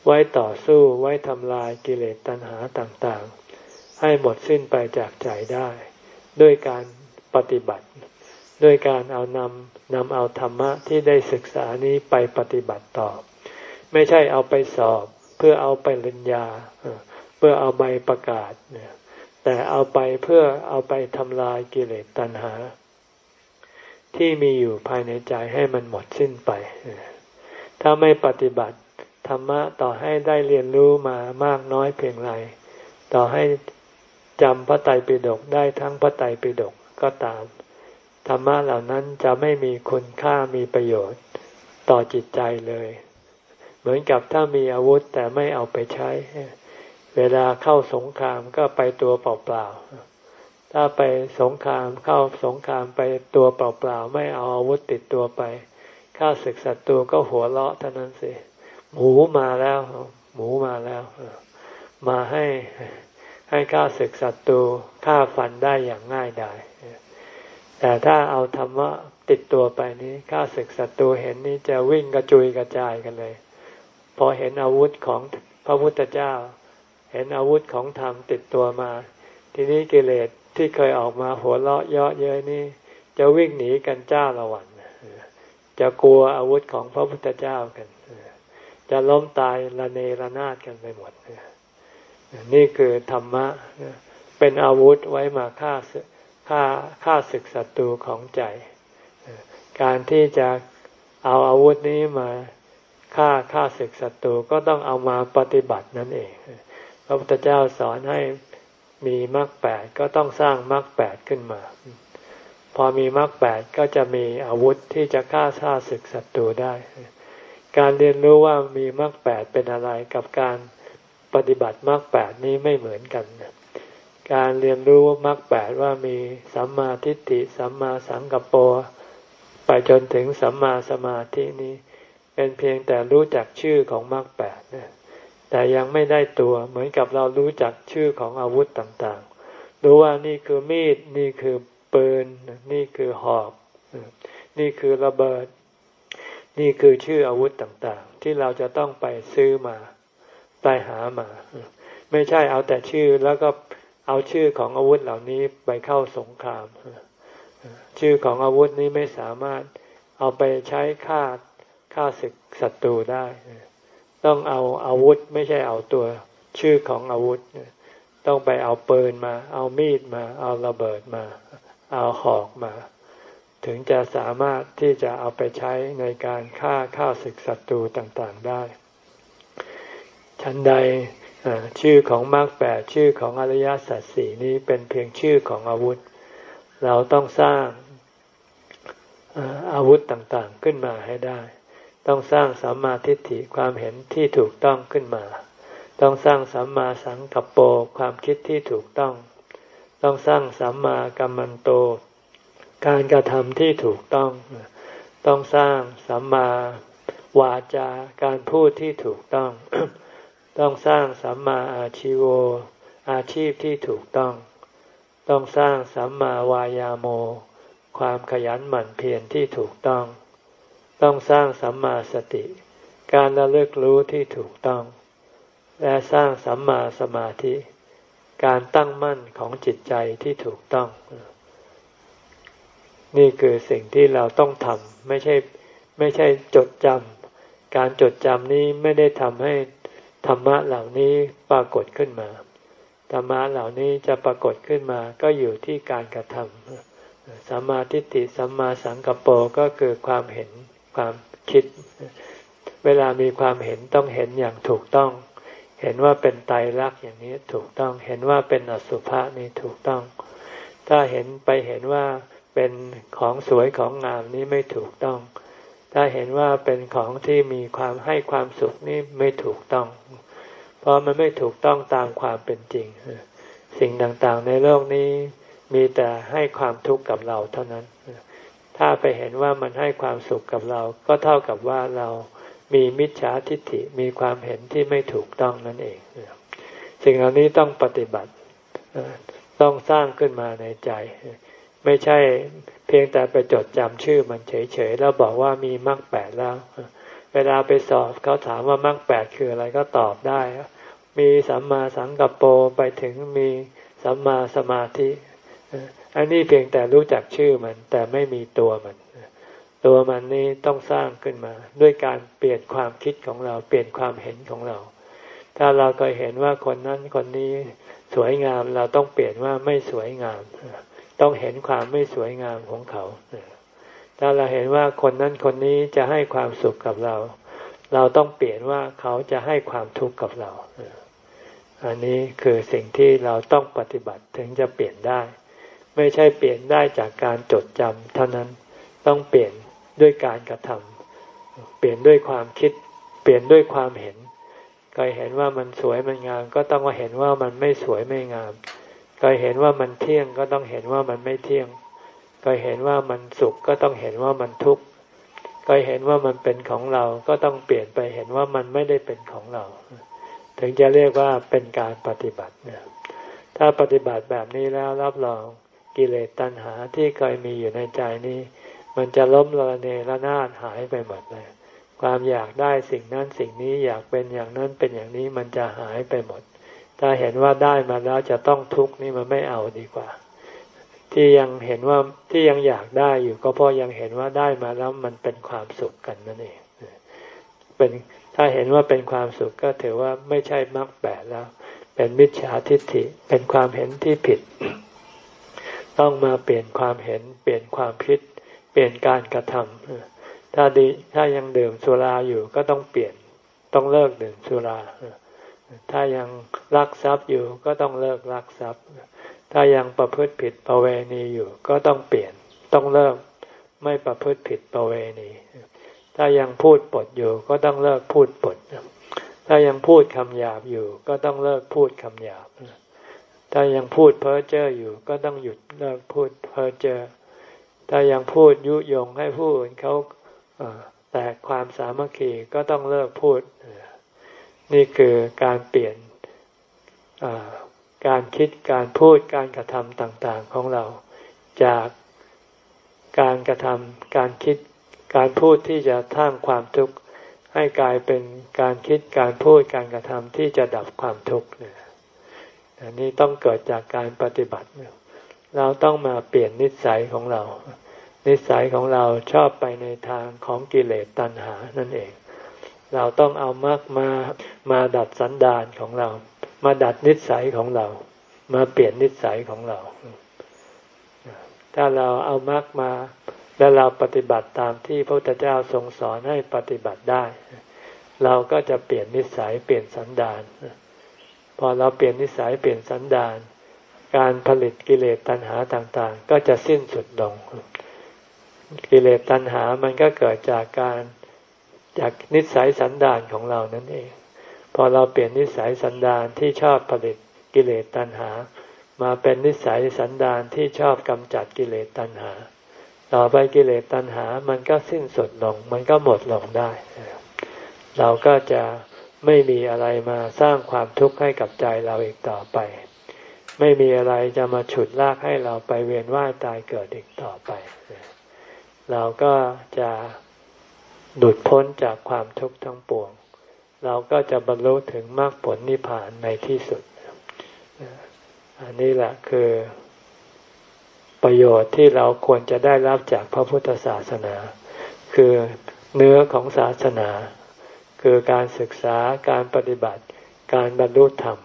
ไว้ต่อสู้ไว้ทำลายกิเลสตัณหาต่างๆ ให้หมดสิ้นไปจากใจได้ ด้วยการปฏิบัติ ด้วยการเอานำนำเอาธรรมะที่ได้ศึกษานี้ไปปฏิบัติต่อ ไม่ใช่เอาไปสอบ เพื่อเอาไปริญญา เพื่อเอาใบประกาศเนี่ยแต่เอาไปเพื่อเอาไปทำลายกิเลสตัณหา ที่มีอยู่ภายในใจให้มันหมดสิ้นไปถ้าไม่ปฏิบัติ ธรรมะต่อให้ได้เรียนรู้มามากน้อยเพียงไรต่อให้จำพระไตรปิฎกได้ทั้งพระไตรปิฎกก็ตาม ธรรมะเหล่านั้นจะไม่มีคุณค่ามีประโยชน์ต่อจิตใจเลย เหมือนกับถ้ามีอาวุธแต่ไม่เอาไปใช้ เวลาเข้าสงครามก็ไปตัวเปล่าๆถ้าไปสงครามเข้าสงครามไปตัวเปล่าๆไม่เอาอาวุธติดตัวไปข้าศึกศัตรูก็หัวเราะเท่านั้นสิ หมูมาแล้ว หมูมาแล้ว มาให้ให้ข้าศึกศัตรูฆ่าฟันได้อย่างง่ายดายแต่ถ้าเอาธรรมะติดตัวไปนี้ข้าศึกศัตรูเห็นนี้จะวิ่งกระจุยกระจายกันเลย พอเห็นอาวุธของพระพุทธเจ้า เห็นอาวุธของธรรมติดตัวมา ทีนี้กิเลสที่เคยออกมาหัวเราะเยาะเย้ยนี่ จะวิ่งหนีกันจ้าละวันจะกลัวอาวุธของพระพุทธเจ้ากัน จะล้มตายระเนระนาดกันไปหมดนี่คือธรรมะเป็นอาวุธไว้มาฆ่าฆ่าฆ่าศึกศัตรูของใจ การที่จะเอาอาวุธนี้มาฆ่าฆ่าศึกศัตรูก็ต้องเอามาปฏิบัตินั่นเอง พระพุทธเจ้าสอนให้มีมรรคแปดก็ต้องสร้างมรรคแปดขึ้นมา พอมีมรรคแปดก็จะมีอาวุธที่จะฆ่าฆ่าศึกศัตรูได้ การเรียนรู้ว่ามีมรรคแปดเป็นอะไรกับการปฏิบัติมรรคแปดนี้ไม่เหมือนกัน การเรียนรู้มรรคแปดว่ามีสัมมาทิฏฐิสัมมาสังกปปะไปจนถึงสัมมาสมาธินี้ เป็นเพียงแต่รู้จักชื่อของมรรคแปดนะแต่ยังไม่ได้ตัวเหมือนกับเรารู้จักชื่อของอาวุธต่างๆ รู้ว่านี่คือมีด นี่คือปืน นี่คือหอก นี่คือระเบิด นี่คือชื่ออาวุธต่างๆ ที่เราจะต้องไปซื้อมาไปหามา ไม่ใช่เอาแต่ชื่อแล้วก็เอาชื่อของอาวุธเหล่านี้ไปเข้าสงคราม ชื่อของอาวุธนี้ไม่สามารถเอาไปใช้ฆ่าฆ่าศึกศัตรูได้ ต้องเอาอาวุธไม่ใช่เอาตัวชื่อของอาวุธ ต้องไปเอาปืนมา เอามีดมา เอาระเบิดมา เอาหอกมา ถึงจะสามารถที่จะเอาไปใช้ในการฆ่าฆ่าศึกศัตรูต่างๆได้ ชั้นใดชื่อของมรรคแปดชื่อของอริยสัจสี่นี้เป็นเพียงชื่อของอาวุธ เราต้องสร้างอาวุธต่างๆขึ้นมาให้ได้ ต้องสร้างสัมมาทิฏฐิความเห็นที่ถูกต้องขึ้นมา ต้องสร้างสัมมาสังกัปโปความคิดที่ถูกต้อง ต้องสร้างสัมมากัมมันโต การกระทำที่ถูกต้อง ต้องสร้างสัมมาวาจาการพูดที่ถูกต้อง ต้องสร้างสัมมาอาชิโว อาชีพที่ถูกต้อง ต้องสร้างสัมมาวายาโม ความขยันหมั่นเพียรที่ถูกต้อง ต้องสร้างสัมมาสติ การระลึกรู้ที่ถูกต้อง และสร้างสัมมาสมาธิ การตั้งมั่นของจิตใจที่ถูกต้อง นี่คือสิ่งที่เราต้องทำไม่ใช่ไม่ใช่จดจำการจดจำนี้ไม่ได้ทำให้ธรรมะเหล่านี้ปรากฏขึ้นมา ธรรมะเหล่านี้จะปรากฏขึ้นมาก็อยู่ที่การกระทำสัมมาทิฏฐิสัมมาสังกัปโปก็คือความเห็นความคิด เวลามีความเห็นต้องเห็นอย่างถูกต้อง เห็นว่าเป็นไตรลักษณ์อย่างนี้ถูกต้อง เห็นว่าเป็นอสุภะนี่ถูกต้อง ถ้าเห็นไปเห็นว่า เป็นของสวยของงามนี้ไม่ถูกต้อง ถ้าเห็นว่าเป็นของที่มีความให้ความสุขนี่ไม่ถูกต้อง เพราะมันไม่ถูกต้องตามความเป็นจริง สิ่งต่างๆในโลกนี้มีแต่ให้ความทุกข์กับเราเท่านั้น ถ้าไปเห็นว่ามันให้ความสุขกับเรา ก็เท่ากับว่าเรามีมิจฉาทิฏฐิมีความเห็นที่ไม่ถูกต้องนั่นเอง สิ่งเหล่านี้ต้องปฏิบัติ ต้องสร้างขึ้นมาในใจ ไม่ใช่เพียงแต่ไปจดจำชื่อมันเฉยๆแล้วบอกว่ามีมรรคแปดแล้ว เวลาไปสอบเขาถามว่ามรรคแปดคืออะไรก็ตอบได้ มีสัมมาสังกัปโปไปถึงมีสัมมาสมาธิ อันนี้เพียงแต่รู้จักชื่อมันแต่ไม่มีตัวมัน ตัวมันนี้ต้องสร้างขึ้นมา ด้วยการเปลี่ยนความคิดของเราเปลี่ยนความเห็นของเรา ถ้าเราเคยเห็นว่าคนนั้นคนนี้สวยงามเราต้องเปลี่ยนว่าไม่สวยงาม ต้องเห็นความไม่สวยงามของเขาถ้าเราเห็นว่าคนนั้นคนนี้จะให้ความสุขกับเรา เราต้องเปลี่ยนว่าเขาจะให้ความทุกข์กับเรา อันนี้คือสิ่งที่เราต้องปฏิบัติถึงจะเปลี่ยนได้ ไม่ใช่เปลี่ยนได้จากการจดจำเท่านั้นต้องเปลี่ยนด้วยการกระทำเปลี่ยนด้วยความคิด เปลี่ยนด้วยความเห็นเคยเห็นว่ามันสวยมันงาม ก็ต้องมาเห็นว่ามันไม่สวยไม่งาม เคยเห็นว่ามันเที่ยงก็ต้องเห็นว่ามันไม่เที่ยงเคยเห็นว่ามันสุขก็ต้องเห็นว่ามันทุกข์เคยเห็นว่ามันเป็นของเราก็ต้องเปลี่ยนไปเห็นว่ามันไม่ได้เป็นของเรา ถึงจะเรียกว่าเป็นการปฏิบัติเนี่ยถ้าปฏิบัติแบบนี้แล้วรับรองกิเลสตัณหาที่เคยมีอยู่ในใจนี้ มันจะล้มละเนระนาดหายไปหมดเลยความอยากได้สิ่งนั้นสิ่งนี้อยากเป็นอย่างนั้นเป็นอย่างนี้มันจะหายไปหมด ถ้าเห็นว่าได้มาแล้วจะต้องทุกข์นี่มันไม่เอาดีกว่า ที่ยังเห็นว่าที่ยังอยากได้อยู่ ก็เพราะยังเห็นว่าได้มาแล้วมันเป็นความสุขกันนั่นเองเป็นถ้าเห็นว่าเป็นความสุขก็ถือว่าไม่ใช่มรรคแปดแล้ว เป็นมิจฉาทิฏฐิเป็นความเห็นที่ผิด ต้องมาเปลี่ยนความเห็น เปลี่ยนความคิด เปลี่ยนการกระทำถ้าดีถ้ายังดื่มสุราอยู่ก็ต้องเปลี่ยนต้องเลิกดื่มสุรา ถ้ายังรักทรัพย์อยู่ก็ต้องเลิกรักทรัพย์ ถ้ายังประพฤติผิดประเวณีอยู่ก็ต้องเปลี่ยนต้องเลิกไม่ประพฤติผิดประเวณี ถ้ายังพูดปดอยู่ก็ต้องเลิกพูดปด ถ้ายังพูดคำหยาบอยู่ ก็ต้องเลิกพูดคำหยาบ ถ้ายังพูดเพ้อเจ้ออยู่ ก็ต้องหยุดเลิกพูดเพ้อเจ้อ ถ้ายังพูดยุยงให้ผู้อื่นเขาแต่ความสามัคคีก็ต้องเลิกพูด นี่คือการเปลี่ยนการคิดการพูดการกระทำต่างๆของเราจากการกระทำการคิดการพูดที่จะท่างความทุกข์ให้กลายเป็นการคิดการพูดการกระทำที่จะดับความทุกข์เนี่ยอันนี้ต้องเกิดจากการปฏิบัติ เราต้องมาเปลี่ยนนิสัยของเรา นิสัยของเราชอบไปในทางของกิเลสตัณหานั่นเอง เราต้องเอามากมามาดัดสันดานของเรา มาดัดนิสัยของเรา มาเปลี่ยนนิสัยของเรา ถ้าเราเอามากมา แล้วเราปฏิบัติตามที่พระพุทธเจ้าทรงสอนให้ปฏิบัติได้ เราก็จะเปลี่ยนนิสัยเปลี่ยนสันดานพอเราเปลี่ยนนิสัยเปลี่ยนสันดาน การผลิตกิเลสตัณหาต่างๆ ก็จะสิ้นสุดลงกิเลสตัณหามันก็เกิดจากการ จากนิสัยสันดานของเรานั่นเอง พอเราเปลี่ยนนิสัยสันดานที่ชอบผลิตกิเลสตัณหา มาเป็นนิสัยสันดานที่ชอบกำจัดกิเลสตัณหา ต่อไปกิเลสตัณหามันก็สิ้นสุดลง มันก็หมดลงได้ เราก็จะไม่มีอะไรมาสร้างความทุกข์ให้กับใจเราอีกต่อไป ไม่มีอะไรจะมาฉุดลากให้เราไปเวียนว่ายตายเกิดอีกต่อไป เราก็จะ หลุดพ้นจากความทุกข์ทั้งปวง เราก็จะบรรลุถึงมรรคผลนิพพานในที่สุด อันนี้แหละคือ ประโยชน์ที่เราควรจะได้รับจากพระพุทธศาสนา คือเนื้อของศาสนา คือการศึกษาการปฏิบัติ การบรรลุธรรม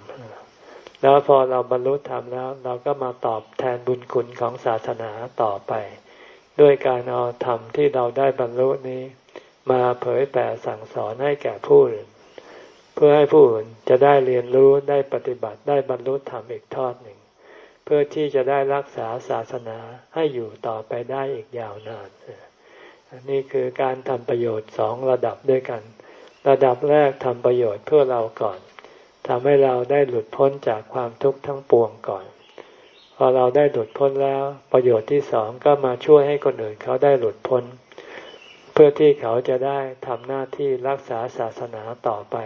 แล้วพอเราบรรลุธรรมแล้ว เราก็มาตอบแทนบุญคุณของศาสนาต่อไป ด้วยการเอาธรรมที่เราได้บรรลุนี้ มาเผยแผ่สั่งสอนให้แก่ผู้อื่นเพื่อให้ผู้อื่นจะได้เรียนรู้ได้ปฏิบัติได้บรรลุธรรมอีกทอดหนึ่ง เพื่อที่จะได้รักษาศาสนาให้อยู่ต่อไปได้อีกยาวนานอันนี้คือการทำประโยชน์สองระดับด้วยกัน ระดับแรกทำประโยชน์เพื่อเราก่อนทำให้เราได้หลุดพ้นจากความทุกข์ทั้งปวงก่อน พอเราได้หลุดพ้นแล้ว ประโยชน์ที่สองก็มาช่วยให้คนอื่นเขาได้หลุดพ้น พื่อที่เขาจะได้ทำหน้าที่รักษาศาสนาต่อไป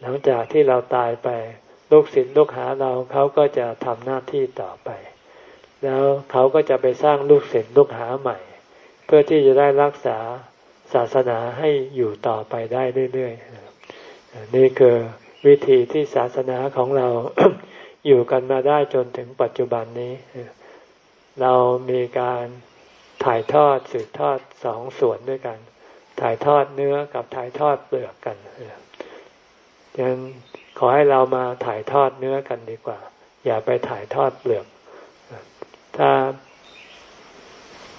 หลังจากที่เราตายไป ลูกศิษย์ลูกหาเราเขาก็จะทำหน้าที่ต่อไป แล้วเขาก็จะไปสร้างลูกศิษย์ลูกหาใหม่ เพื่อที่จะได้รักษาศาสนาให้อยู่ต่อไปได้เรื่อยๆนี่คือวิธีที่ศาสนาของเราอยู่กันมาได้จนถึงปัจจุบันนี้ เรามีการ ถ่ายทอดสืบทอดสองส่วนด้วยกัน ถ่ายทอดเนื้อกับถ่ายทอดเปลือกกันดังนั้นขอให้เรามาถ่ายทอดเนื้อกันดีกว่า อย่าไปถ่ายทอดเปลือก ถ้า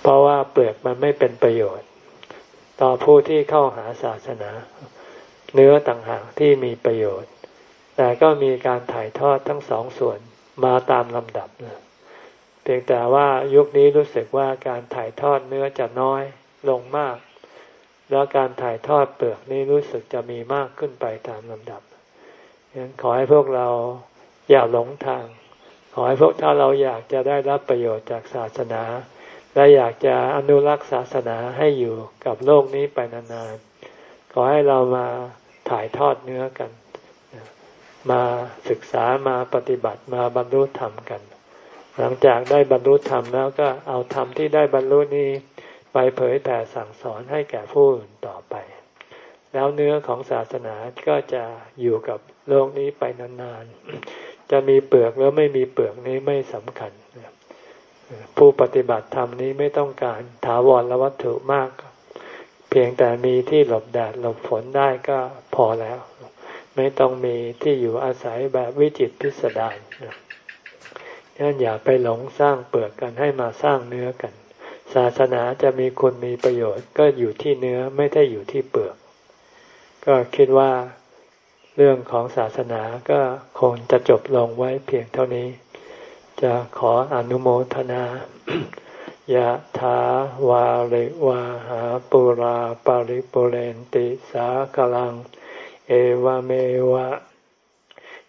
เพราะว่าเปลือกมันไม่เป็นประโยชน์ ต่อผู้ที่เข้าหาศาสนา เนื้อต่างหากที่มีประโยชน์ แต่ก็มีการถ่ายทอดทั้งสองส่วนมาตามลำดับนะ พียงแต่ว่ายุคนี้รู้สึกว่าการถ่ายทอดเนื้อจะน้อยลงมาก แล้วการถ่ายทอดเปลือกนี้รู้สึกจะมีมากขึ้นไปตามลำดับงั้นขอให้พวกเราอย่าหลงทาง ขอให้พวกถ้าเราอยากจะได้รับประโยชน์จากศาสนา และอยากจะอนุรักษ์ศาสนาให้อยู่กับโลกนี้ไปนานๆ ขอให้เรามาถ่ายทอดเนื้อกัน มาศึกษามาปฏิบัติมาบรรลุธรรมกัน หลังจากได้บรรลุธรรมแล้วก็เอาธรรมที่ได้บรรลุนี้ไปเผยแผ่สั่งสอนให้แก่ผู้อื่นต่อไป แล้วเนื้อของศาสนาก็จะอยู่กับโลกนี้ไปนานๆ จะมีเปลือกหรือไม่มีเปลือกนี้ไม่สำคัญ ผู้ปฏิบัติธรรมนี้ไม่ต้องการถาวรละวัตถุมาก เพียงแต่มีที่หลบแดดหลบฝนได้ก็พอแล้ว ไม่ต้องมีที่อยู่อาศัยแบบวิจิตพิสดาร นั่นอย่าไปหลงสร้างเปลือกกันให้มาสร้างเนื้อกัน ศาสนาจะมีคุณมีประโยชน์ก็อยู่ที่เนื้อไม่ได้อยู่ที่เปลือก ก็คิดว่าเรื่องของศาสนาก็คงจะจบลงไว้เพียงเท่านี้ จะขออนุโมทนายะถาวาริวาหาปุราปาริปุเรนติสากลัง เอวเมวะ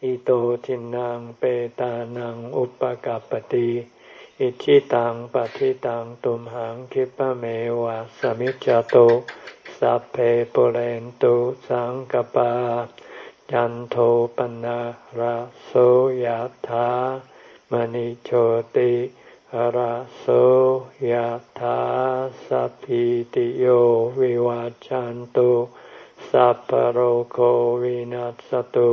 อิโตทินังเปตานังอุปกัปติอิชิตังปฏิตังตุมหังคิปะเมวะสมิจจโตสัพเพปเรนตุสังกปา จันโทปนะระโสยธามณิโชติระโสยธาสัพพิติโยวิวาจันตุสัพพโรโควินัสตุ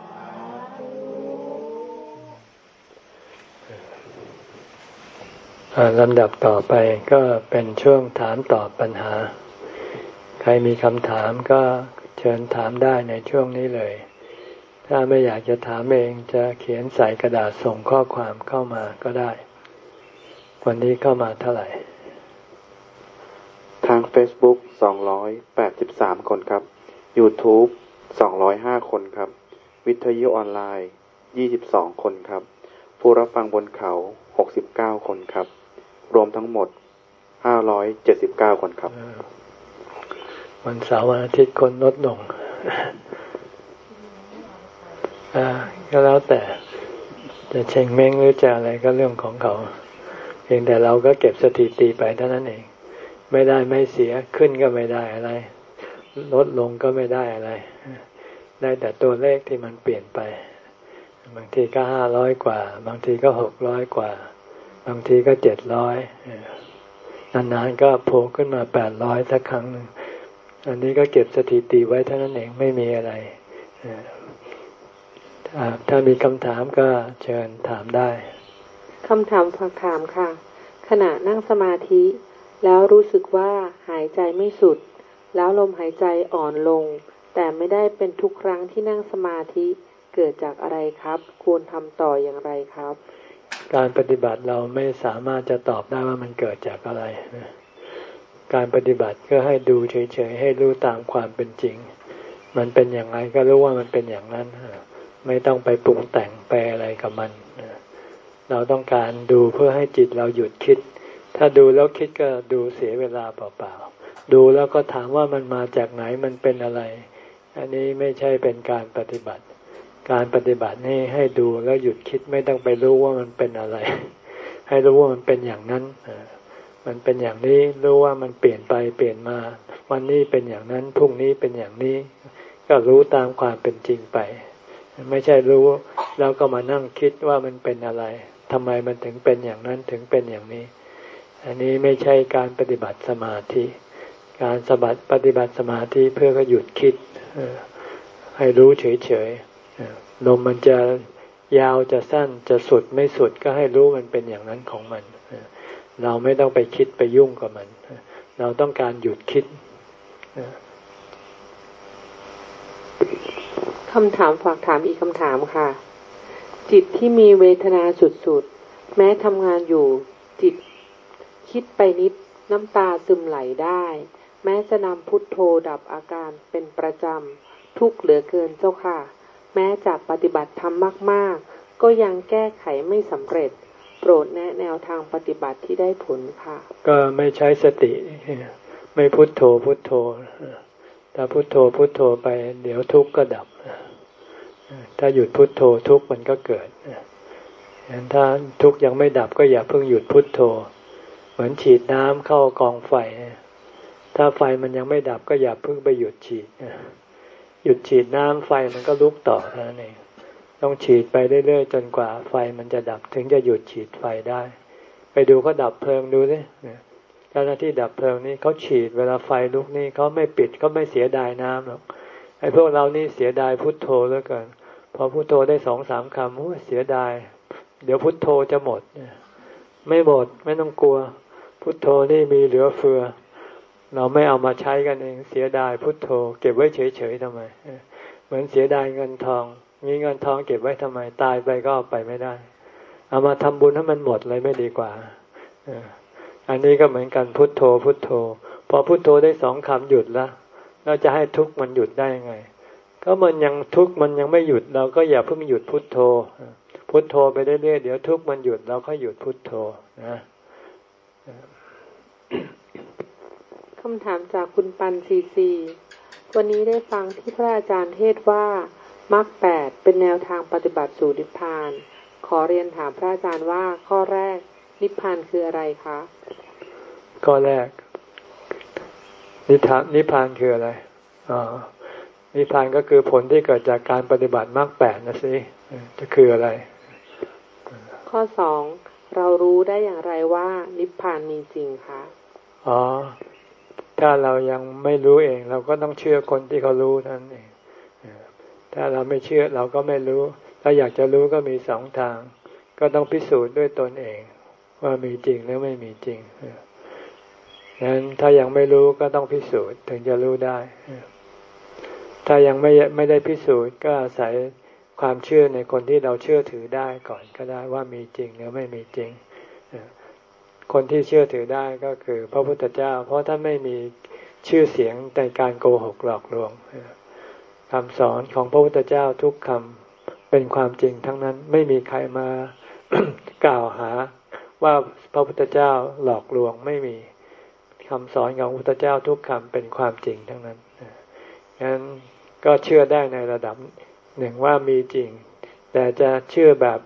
ลำดับต่อไปก็เป็นช่วงถามตอบปัญหา ใครมีคำถามก็เชิญถามได้ในช่วงนี้เลย ถ้าไม่อยากจะถามเองจะเขียนใส่กระดาษส่งข้อความเข้ามาก็ได้ วันนี้เข้ามาเท่าไหร่ ทาง Facebook 283 คนครับ YouTube 205 คนครับ วิทยุออนไลน์ 22 คนครับ ผู้รับฟังบนเขา 69 คนครับ รวมทั้งหมด579คนครับ วันเสาร์วันอาทิตย์คนลดลงก็แล้วแต่ จะเชงเม้งหรือจะอะไรก็เรื่องของเขาเพียงแต่เราก็เก็บสถิติไปเท่านั้นเอง ไม่ได้ไม่เสียขึ้นก็ไม่ได้อะไร ลดลงก็ไม่ได้อะไร ได้แต่ตัวเลขที่มันเปลี่ยนไป บางทีก็ห้าร้อยกว่า บางทีก็หกร้อยกว่า บางทีก็เจ็ดร้อยนานๆก็โผล่ขึ้นมาแปดร้อยสักครั้งหนึ่งอันนี้ก็เก็บสถิติไว้เท่านั้นเองไม่มีอะไรถ้ามีคำถามก็เชิญถามได้คำถามฝากถามค่ะ ขณะนั่งสมาธิ แล้วรู้สึกว่าหายใจไม่สุด แล้วลมหายใจอ่อนลง แต่ไม่ได้เป็นทุกครั้งที่นั่งสมาธิเกิดจากอะไรครับ ควรทำต่ออย่างไรครับ การปฏิบัติเราไม่สามารถจะตอบได้ว่ามันเกิดจากอะไร การปฏิบัติก็ให้ดูเฉยๆ ให้รู้ตามความเป็นจริง มันเป็นอย่างไรก็รู้ว่ามันเป็นอย่างนั้น ไม่ต้องไปปรุงแต่งไปอะไรกับมัน เราต้องการดูเพื่อให้จิตเราหยุดคิด ถ้าดูแล้วคิดก็ดูเสียเวลาเปล่าๆ ดูแล้วก็ถามว่ามันมาจากไหน มันเป็นอะไร อันนี้ไม่ใช่เป็นการปฏิบัติ การปฏิบัตินี่ให้ดูแล้วหยุดคิดไม่ต้องไปรู้ว่ามันเป็นอะไร ให้รู้ว่ามันเป็นอย่างนั้นมันเป็นอย่างนี้รู้ว่ามันเปลี่ยนไปเปลี่ยนมา วันนี้เป็นอย่างนั้นพรุ่งนี้เป็นอย่างนี้ ก็รู้ตามความเป็นจริงไป ไม่ใช่รู้แล้วก็มานั่งคิดว่ามันเป็นอะไรทำไมมันถึงเป็นอย่างนั้นถึงเป็นอย่างนี้ อันนี้ไม่ใช่การปฏิบัติสมาธิ การสบัดปฏิบัติสมาธิเพื่อก็หยุดคิดให้รู้เฉยๆ ลมมันจะยาวจะสั้นจะสุดไม่สุดก็ให้รู้มันเป็นอย่างนั้นของมัน เราไม่ต้องไปคิดไปยุ่งกับมัน เราต้องการหยุดคิดคำถามฝากถามอีกคำถามค่ะ จิตที่มีเวทนาสุดๆ แม้ทำงานอยู่ จิตคิดไปนิดน้ำตาซึมไหลได้ แม้จะนำพุทโธดับอาการเป็นประจำทุกเหลือเกินเจ้าค่ะ แม้จะปฏิบัติธรรมมาก ๆ ก็ยังแก้ไขไม่สำเร็จ โปรดแนะแนวทางปฏิบัติที่ได้ผลค่ะ ก็ไม่ใช้สติ ไม่พุโทโธพุโทโธถ้าพุโทโธพุโทโธไป เดี๋ยวทุกข์ก็ดับ ถ้าหยุดพุดโทโธทุกข์มันก็เกิดถ้าทุกข์ยังไม่ดับก็อย่าเพิ่งหยุดพุดโทโธ เหมือนฉีดน้ำเข้ากองไฟ ถ้าไฟมันยังไม่ดับก็อย่าเพิ่งไปหยุดฉีด หยุดฉีดน้ำไฟมันก็ลุกต่อเท่านั้นเองต้องฉีดไปเรื่อยๆจนกว่าไฟมันจะดับถึงจะหยุดฉีดไฟได้ ไปดูเขาดับเพลิงดูสิเจ้าหน้าที่ดับเพลิงนี่เขาฉีดเวลาไฟลุกนี่เขาไม่ปิดเขาไม่เสียดายน้ำหรอกไอ้พวกเรานี่เสียดายพุทโธแล้วกันพอพุทโธได้สองสามคำโอ้เสียดาย เดี๋ยวพุทโธจะหมดไม่หมดไม่ต้องกลัว พุทโธนี่มีเหลือเฟือ เราไม่เอามาใช้กันเองเสียดายพุทโธ เก็บไว้เฉยๆทำไม เหมือนเสียดายเงินทอง มีเงินทองเก็บไว้ทำไม ตายไปก็เอไปไม่ได้ เอามาทำบุญให้มันหมดเลยไม่ดีกว่า อันนี้ก็เหมือนกันพุทโธ พุทโธ พอพุทโธได้สองคำหยุดแล้วเราจะให้ทุกข์มันหยุดได้ยังไง ก็มันยังทุกข์มันยังไม่หยุดเราก็อย่าเพิ่งหยุดพุทโธ พุทโธไปเรื่อยๆเดี๋ยวทุกข์มันหยุดเราก็หยุดพุทโธนะ คำถามจากคุณปันซีซี วันนี้ได้ฟังที่พระอาจารย์เทศว่ามรรคแปดเป็นแนวทางปฏิบัติสู่นิพพาน ขอเรียนถามพระอาจารย์ว่าข้อแรกนิพพานคืออะไรคะ ข้อแรก นิทานนิพพานคืออะไรอ๋อนิพพานก็คือผลที่เกิดจากการปฏิบัติมรรคแปดนะสิจะคืออะไร ข้อสองเรารู้ได้อย่างไรว่านิพพานมีจริงคะ อ๋อ ถ้าเรายังไม่รู้เอง เราก็ต้องเชื่อคนที่เขารู้นั่นเองถ้าเราไม่เชื่อเราก็ไม่รู้ ถ้าอยากจะรู้ก็มีสองทาง ก็ต้องพิสูจน์ด้วยตนเอง ว่ามีจริงหรือไม่มีจริงดังนั้นถ้ายังไม่รู้ก็ต้องพิสูจน์ถึงจะรู้ได้ ถ้ายังไม่ไม่ได้พิสูจน์ก็อาศัยความเชื่อในคนที่เราเชื่อถือได้ก่อนก็ได้ว่ามีจริงหรือไม่มีจริง คนที่เชื่อถือได้ก็คือ พระพุทธเจ้า เพราะท่านไม่มีชื่อเสียงในการโกหกหลอกลวงคำสอนของพระพุทธเจ้าทุกคำเป็นความจริงทั้งนั้นไม่มีใครมากล่าวหาว่าพระพุทธเจ้าหลอกลวงไม่มีคำสอนของพระพุทธเจ้าทุกคำเป็นความจริงทั้งนั้นงั้นก็เชื่อได้ในระดับหนึ่งว่ามีจริง แต่จะเชื่อแบบ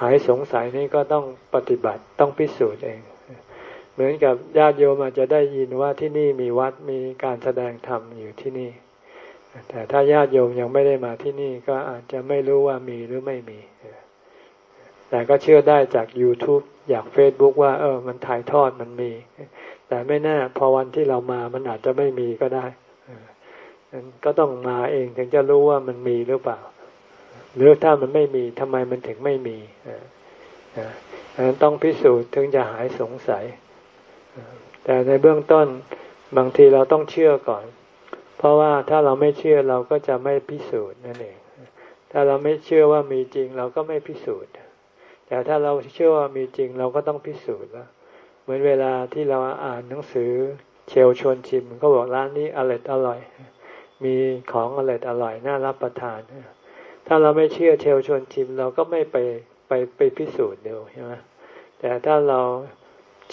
หายสงสัยนี่ก็ต้องปฏิบัติต้องพิสูจน์เอง เหมือนกับญาติโยมอาจจะได้ยินว่าที่นี่มีวัดมีการแสดงธรรมอยู่ที่นี่ แต่ถ้าญาติโยมยังไม่ได้มาที่นี่ก็อาจจะไม่รู้ว่ามีหรือไม่มี แต่ก็เชื่อได้จาก YouTube อยากเฟซบุ๊กว่า เออ มันถ่ายทอดมันมี แต่ไม่แน่พอวันที่เรามามันอาจจะไม่มีก็ได้ก็ต้องมาเองถึงจะรู้ว่ามันมีหรือเปล่า หรือถ้ามันไม่มีทำไมมันถึงไม่มีอันนั้นต้องพิสูจน์ถึงจะหายสงสัย แต่ในเบื้องต้นบางทีเราต้องเชื่อก่อน เพราะว่าถ้าเราไม่เชื่อเราก็จะไม่พิสูจน์นั่นเอง ถ้าเราไม่เชื่อว่ามีจริงเราก็ไม่พิสูจน์ แต่ถ้าเราเชื่อว่ามีจริงเราก็ต้องพิสูจน์แล้ว เหมือนเวลาที่เราอ่านหนังสือเชลชวนชิมก็บอกร้านนี้อร่อยอร่อย มีของอร่อยอร่อยน่ารับประทาน ถ้าเราไม่เชื่อเชลชวนชิมเราก็ไม่ไปไปไปพิสูจน์เดูใช่ไหมแต่ถ้าเรา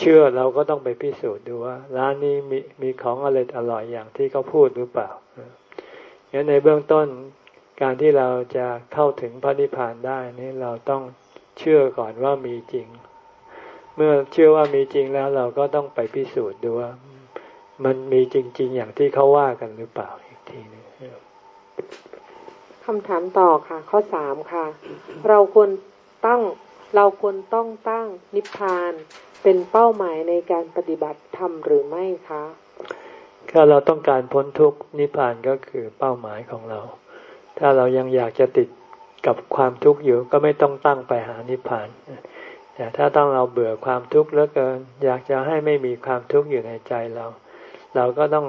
เชื่อเราก็ต้องไปพิสูจน์ดูว่า ร้านนี้มีมีของอร่อยอร่อยอย่างที่เขาพูดหรือเปล่างั้นในเบื้องต้นการที่เราจะเข้าถึงพระนิพพานได้นี่เราต้องเชื่อก่อนว่ามีจริง เมื่อเชื่อว่ามีจริงแล้วเราก็ต้องไปพิสูจน์ดูว่า มันมีจริง ๆ อย่างที่เขาว่ากันหรือเปล่าอีกทีนึงคำถามต่อค่ะ ข้อสามค่ะ เราควรตั้ง เราควรต้องตั้งนิพพานเป็นเป้าหมายในการปฏิบัติธรรมหรือไม่คะถ้าเราต้องการพ้นทุกข์นิพพานก็คือเป้าหมายของเรา ถ้าเรายังอยากจะติดกับความทุกข์อยู่ก็ไม่ต้องตั้งไปหานิพพาน แต่ถ้าต้องเราเบื่อความทุกข์เหลือเกิน อยากจะให้ไม่มีความทุกข์อยู่ในใจเรา เราก็ต้อง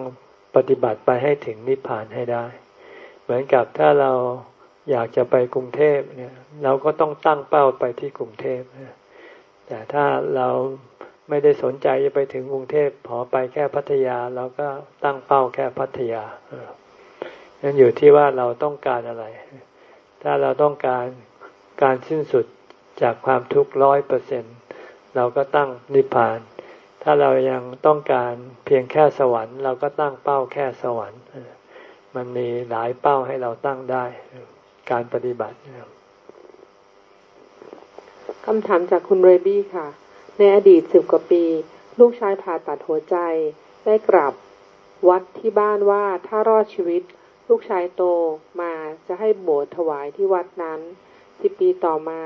ปฏิบัติไปให้ถึงนิพพานให้ได้ เหมือนกับถ้าเรา อยากจะไปกรุงเทพเนี่ย เราก็ต้องตั้งเป้าไปที่กรุงเทพแต่ถ้าเราไม่ได้สนใจจะไปถึงกรุงเทพพอไปแค่พัทยาเราก็ตั้งเป้าแค่พัทยานั่นอยู่ที่ว่าเราต้องการอะไร ถ้าเราต้องการการสิ้นสุดจากความทุกข์ร้อยเปอร์เซ็นเราก็ตั้งนิพพาน ถ้าเรายังต้องการเพียงแค่สวรรค์ เราก็ตั้งเป้าแค่สวรรค์มันมีหลายเป้าให้เราตั้งได้ การปฏิบัติคำถามจากคุณเรบี้ค่ะ ในอดีตสิบกว่าปี ลูกชายผ่าตัดหัวใจ ได้กลับวัดที่บ้านว่าถ้ารอดชีวิต ลูกชายโตมาจะให้โบสถ์ถวายที่วัดนั้นสิปีต่อมา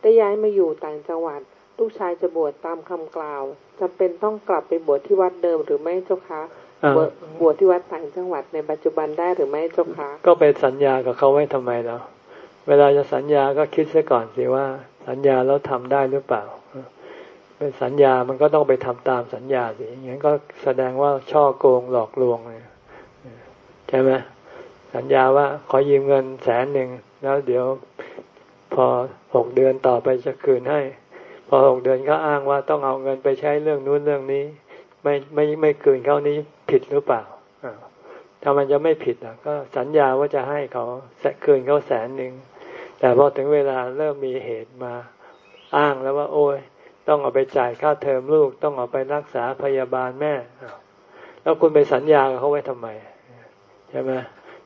ได้ย้ายมาอยู่ต่างจังหวัด ลูกชายจะบวชตามคำกล่าวจะเป็นต้องกลับไปบวชที่วัดเดิมหรือไม่เจ้าคะ บวชที่วัดต่างจังหวัดในปัจจุบันได้หรือไม่เจ้าคะก็ไปสัญญากับเขาไว้ทำไมแล้วเวลาจะสัญญาก็คิดซะก่อนสิว่า สัญญาแล้วทำได้หรือเปล่าเป็นสัญญามันก็ต้องไปทำตามสัญญาสิอย่างนี้ก็แสดงว่าช่อโกงหลอกลวงเลยใช่ไหมสัญญาว่าขอยืมเงินแสนหนึ่งแล้วเดี๋ยวพอหกเดือนต่อไปจะคืนให้ พอหกเดือนก็อ้างว่าต้องเอาเงินไปใช้เรื่องนู้นเรื่องนี้ ไม่ไม่ไม่คืนเขานี้ผิดหรือเปล่าถ้ามันจะไม่ผิดอะก็สัญญาว่าจะให้เขาคืนเขาแสนหนึ่งแต่พอถึงเวลาเริ่มมีเหตุมาอ้างแล้วว่า โอ้ยต้องเอาไปจ่ายค่าเทอมลูก ต้องเอาไปรักษาพยาบาลแม่แล้วคุณไปสัญญาเขาไว้ทำไมใช่ไหม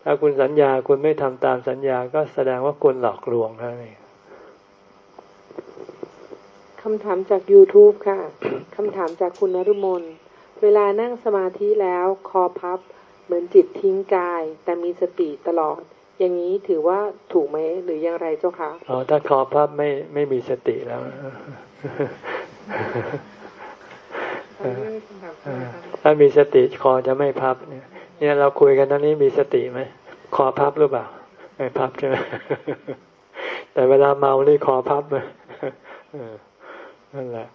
ถ้าคุณสัญญาคุณไม่ทำตามสัญญาก็แสดงว่าคุณหลอกลวงนั่นเองคำถามจาก YouTube ค่ะ คำถามจากคุณนรุมน เวลานั่งสมาธิแล้วคอพับ เหมือนจิตทิ้งกาย แต่มีสติตลอด อย่างนี้ถือว่าถูกไหมหรือยังไรเจ้าคะอ๋อถ้าคอพับไม่ไม่มีสติแล้วถ้ามีสติคอจะไม่พับเนี่ย เนี่ยเราคุยกันตอนนี้มีสติไหมคอพับหรือเปล่า ไม่พับใช่ไหมแต่เวลาเมานี่คอพับเลยนั่นแหละ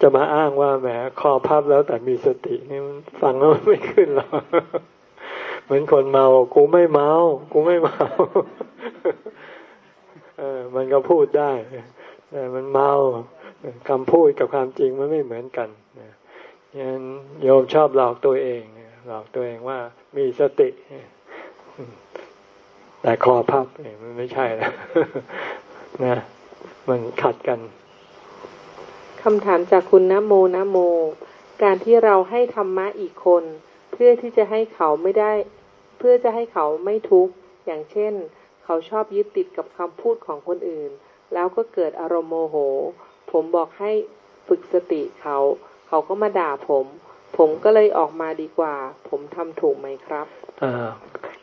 จะมาอ้างว่าแหมคอพับแล้วแต่มีสตินี่ฟังแล้วไม่ขึ้นหรอกเหมือนคนเมา กูไม่เมา กูไม่เมาเออมันก็พูดได้แต่มันเมาคำพูดกับความจริงมันไม่เหมือนกันยันโยมชอบหลอกตัวเองหลอกตัวเองว่ามีสติ แต่คอพับมันไม่ใช่แล้วนะ มันขัดกัน คำถามจากคุณนโมนโม การที่เราให้ธรรมะอีกคน เพื่อที่จะให้เขาไม่ได้ เพื่อจะให้เขาไม่ทุกข์อย่างเช่น เขาชอบยึดติดกับคำพูดของคนอื่น แล้วก็เกิดอารมณ์โมโห ผมบอกให้ฝึกสติเขา เขาก็มาด่าผม ผมก็เลยออกมาดีกว่า ผมทำถูกไหมครับอ่า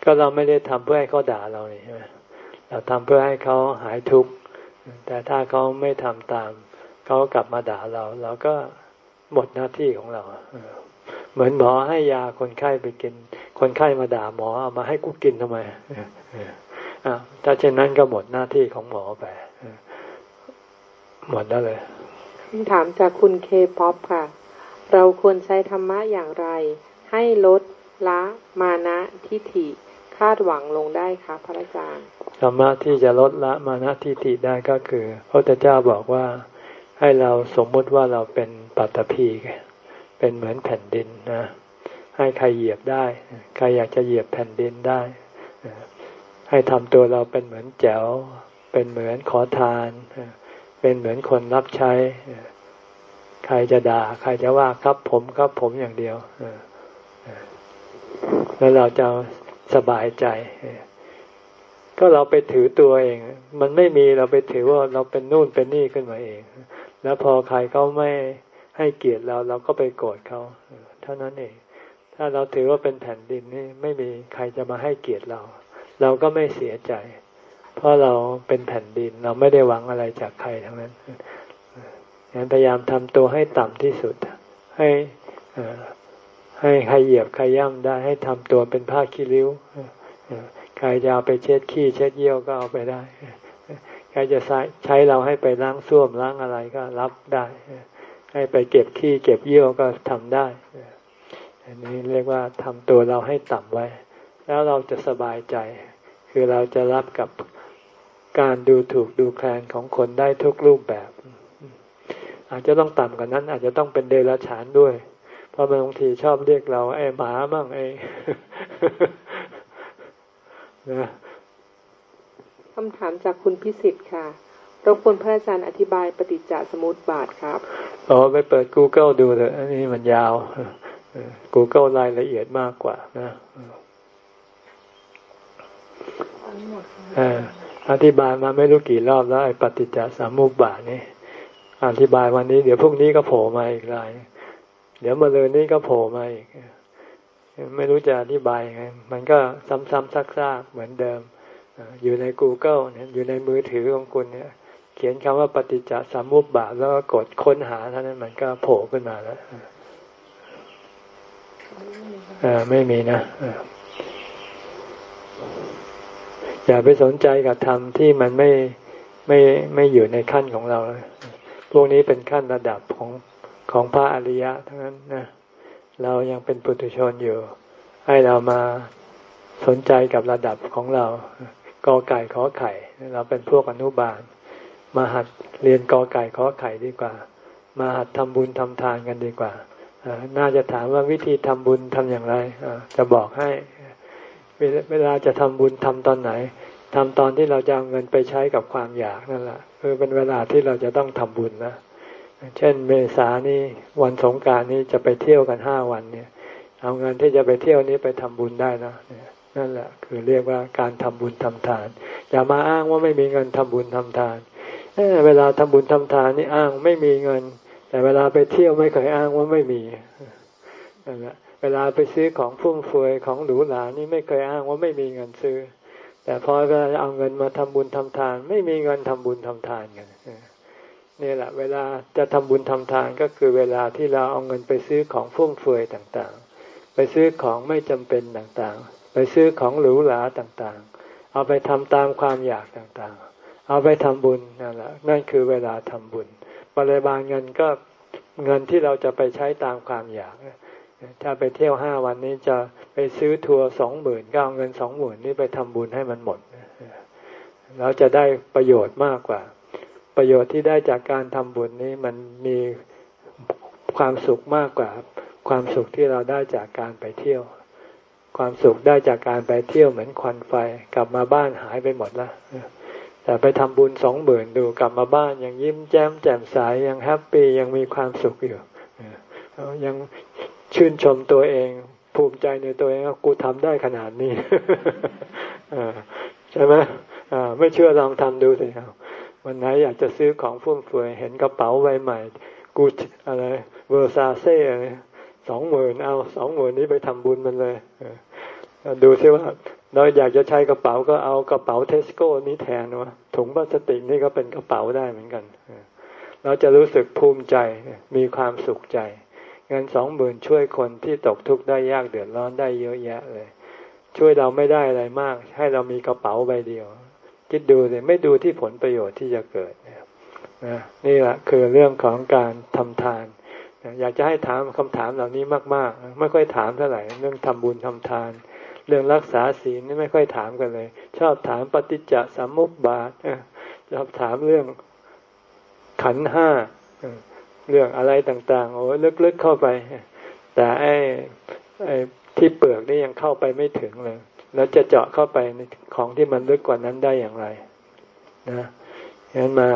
ก็เราไม่ได้ทำเพื่อให้เขาด่าเราใช่ไหมเราทำเพื่อให้เขาหายทุกข์แต่ถ้าเขาไม่ทำตาม เขากลับมาด่าเรา เราก็หมดหน้าที่ของเราเหมือนหมอให้ยาคนไข้ไปกิน คนไข้มาด่าหมอเอามาให้กูกินทำไมถ้าเช่นนั้นก็หมดหน้าที่ของหมอไปหมดแล้วเลยคำถามจากคุณเคป๊อปค่ะ เราควรใช้ธรรมะอย่างไร ให้ลดละมานะทิฏฐิคาดหวังลงได้คะพระอาจารย์ธรรมะที่จะลดละมานะทิฏฐิได้ก็คือพระเจ้าบอกว่า ให้เราสมมุติว่าเราเป็นปัตตภีเป็นเหมือนแผ่นดินนะ ให้ใครเหยียบได้ ใครอยากจะเหยียบแผ่นดินได้ ให้ทำตัวเราเป็นเหมือนแจ๋ว เป็นเหมือนขอทาน เป็นเหมือนคนรับใช้ ใครจะด่า ใครจะว่าครับผมครับผมอย่างเดียว แล้วเราจะสบายใจก็เราไปถือตัวเอง มันไม่มีเราไปถือว่าเราเป็นนู่นเป็นนี่ขึ้นมาเอง แล้วพอใครเขาไม่ให้เกียรติเราเราก็ไปโกรธเขาเท่านั้นเอง ถ้าเราถือว่าเป็นแผ่นดินนี่ไม่มีใครจะมาให้เกียรติเรา เราก็ไม่เสียใจ เพราะเราเป็นแผ่นดินเราไม่ได้หวังอะไรจากใครทั้งนั้นงั้นพยายามทำตัวให้ต่ำที่สุด ให้ให้ใครเหยียบใครย่ำได้ให้ทำตัวเป็นผ้าขี้ริ้วใครจะเอาไปเช็ดขี้เช็ดเยี่ยวก็เอาไปได้ ใครจะใช้เราให้ไปล้างส้วมล้างอะไรก็รับได้ ให้ไปเก็บขี้เก็บเยี่ยวก็ทำได้ อันนี้เรียกว่าทำตัวเราให้ต่ำไว้ แล้วเราจะสบายใจ คือเราจะรับกับการดูถูกดูแคลนของคนได้ทุกรูปแบบ อาจจะต้องต่ำกว่านั้น อาจจะต้องเป็นเดรัจฉานด้วย เพราะบางทีชอบเรียกเราไอ้หมามั่งไอ้นะ คำถามจากคุณพิสิทธิ์ค่ะรบกวนพระอาจารย์อธิบายปฏิจจสมุติบาทครับอ๋อไปเปิด Google ดูเลยอันนี้มันยาว Google รายละเอียดมากกว่านะอธิบายมาไม่รู้กี่รอบแล้วไอ้ปฏิจจสามุปบาทนี่อธิบายวันนี้ เดี๋ยวพรุ่งนี้ก็โผล่มาอีกราย เดี๋ยวมาเลยนี้ก็โผล่มาอีก ไม่รู้จะอธิบายไงมันก็ซ้ำๆซักๆเหมือนเดิม อยู่ใน Google เนี่ยอยู่ในมือถือของคุณเนี่ย เขียนคำว่าปฏิจจสมุปบาทแล้วก็กดค้นหาเท่านั้นมันก็โผล่ขึ้นมาแล้วไม่มีนะอย่าไปสนใจกับธรรมที่มันไม่ไม่ไม่อยู่ในขั้นของเรา พวกนี้เป็นขั้นระดับของของพระอริยะทั้งนั้นนะเรายังเป็นปุถุชนอยู่ ให้เรามาสนใจกับระดับของเรา กอไก่ขอไข่ เราเป็นพวกอนุบาล มาหัดเรียนกอไก่ขอไข่ดีกว่า มาหัดทำบุญทำทานกันดีกว่าน่าจะถามว่าวิธีทำบุญทำอย่างไรจะบอกให้ เวลาจะทำบุญทำตอนไหนทำตอนที่เราจะเอาเงินไปใช้กับความอยากนั่นแหละคือเป็นเวลาที่เราจะต้องทำบุญนะเช่นเมษานี่วันสงการนี้จะไปเที่ยวกันห้าวันเนี่ย เอาเงินที่จะไปเที่ยวนี้ไปทำบุญได้นะ นั่นแหละคือเรียกว่าการทำบุญทำทาน อย่ามาอ้างว่าไม่มีเงินทำบุญทำทานเวลาทำบุญทำทานนี่อ้างไม่มีเงิน แต่เวลาไปเที่ยวไม่เคยอ้างว่าไม่มีนั่นแหละเวลาไปซื้อของฟุ่มเฟือยของหรูหรานี่ไม่เคยอ้างว่าไม่มีเงินซื้อ แต่พอเวลาเอาเงินมาทำบุญทำทาน ไม่มีเงินทำบุญทำทานกันนี่แหละ เวลาจะทำบุญทำทานก็คือเวลาที่เราเอาเงินไปซื้อของฟุ่มเฟือยต่างๆ ไปซื้อของไม่จำเป็นต่างๆ ไปซื้อของหรูหราต่างๆ เอาไปทำตามความอยากต่างๆ เอาไปทำบุญนั่นแหละนั่นคือเวลาทำบุญ ปริมาณเงินก็เงินที่เราจะไปใช้ตามความอยากถ้าไปเที่ยวห้าวันนี้จะไปซื้อทัวร์สองหมื่นก็เอาเงินสองหมื่นนี้ไปทำบุญให้มันหมดเราจะได้ประโยชน์มากกว่า ประโยชน์ที่ได้จากการทำบุญนี้มันมีความสุขมากกว่า ความสุขที่เราได้จากการไปเที่ยว ความสุขได้จากการไปเที่ยวเหมือนควันไฟ กลับมาบ้านหายไปหมดแล้วแต่ไปทำบุญสองหมื่นดูกลับมาบ้าน ยังยิ้มแย้มแจ่มใสยังแฮปปี้ยังมีความสุขอยู่ยังชื่นชมตัวเอง ภูมิใจในตัวเองว่ากูทำได้ขนาดนี้ใช่ไหมไม่เชื่อลองทำดูสิครับวันไหนอยากจะซื้อของฟุ่มเฟือยเห็นกระเป๋าใบใหม่ กูอะไร Versace สองหมื่นเอาสองหมื่นนี้ไปทำบุญมันเลยดูซิว่าเราอยากจะใช้กระเป๋าก็เอากระเป๋าเทสโก้นี้แทนวะถุงพลาสติกนี่ก็เป็นกระเป๋าได้เหมือนกันเราจะรู้สึกภูมิใจมีความสุขใจ เงินสองหมื่นช่วยคนที่ตกทุกข์ได้ยากเดือดร้อนได้เยอะแยะเลย ช่วยเราไม่ได้อะไรมาก ให้เรามีกระเป๋าใบเดียว คิดดูเลยไม่ดูที่ผลประโยชน์ที่จะเกิดนะนี่แหละคือเรื่องของการทำทาน อยากจะให้ถามคำถามเหล่านี้มาก ๆ ไม่ค่อยถามเท่าไหร่เรื่องทำบุญทำทาน เรื่องรักษาศีลนี่ไม่ค่อยถามกันเลย ชอบถามปฏิจจสมุปบาทชอบถามเรื่องขันห้าเรื่องอะไรต่าง ๆ โอ้ลึกๆเข้าไป แต่ไอ้ไอ้ที่เปลือกนี่ยังเข้าไปไม่ถึงเลย แล้วจะเจาะเข้าไปในของที่มันลึกกว่านั้นได้อย่างไร นะฉะนั้นมา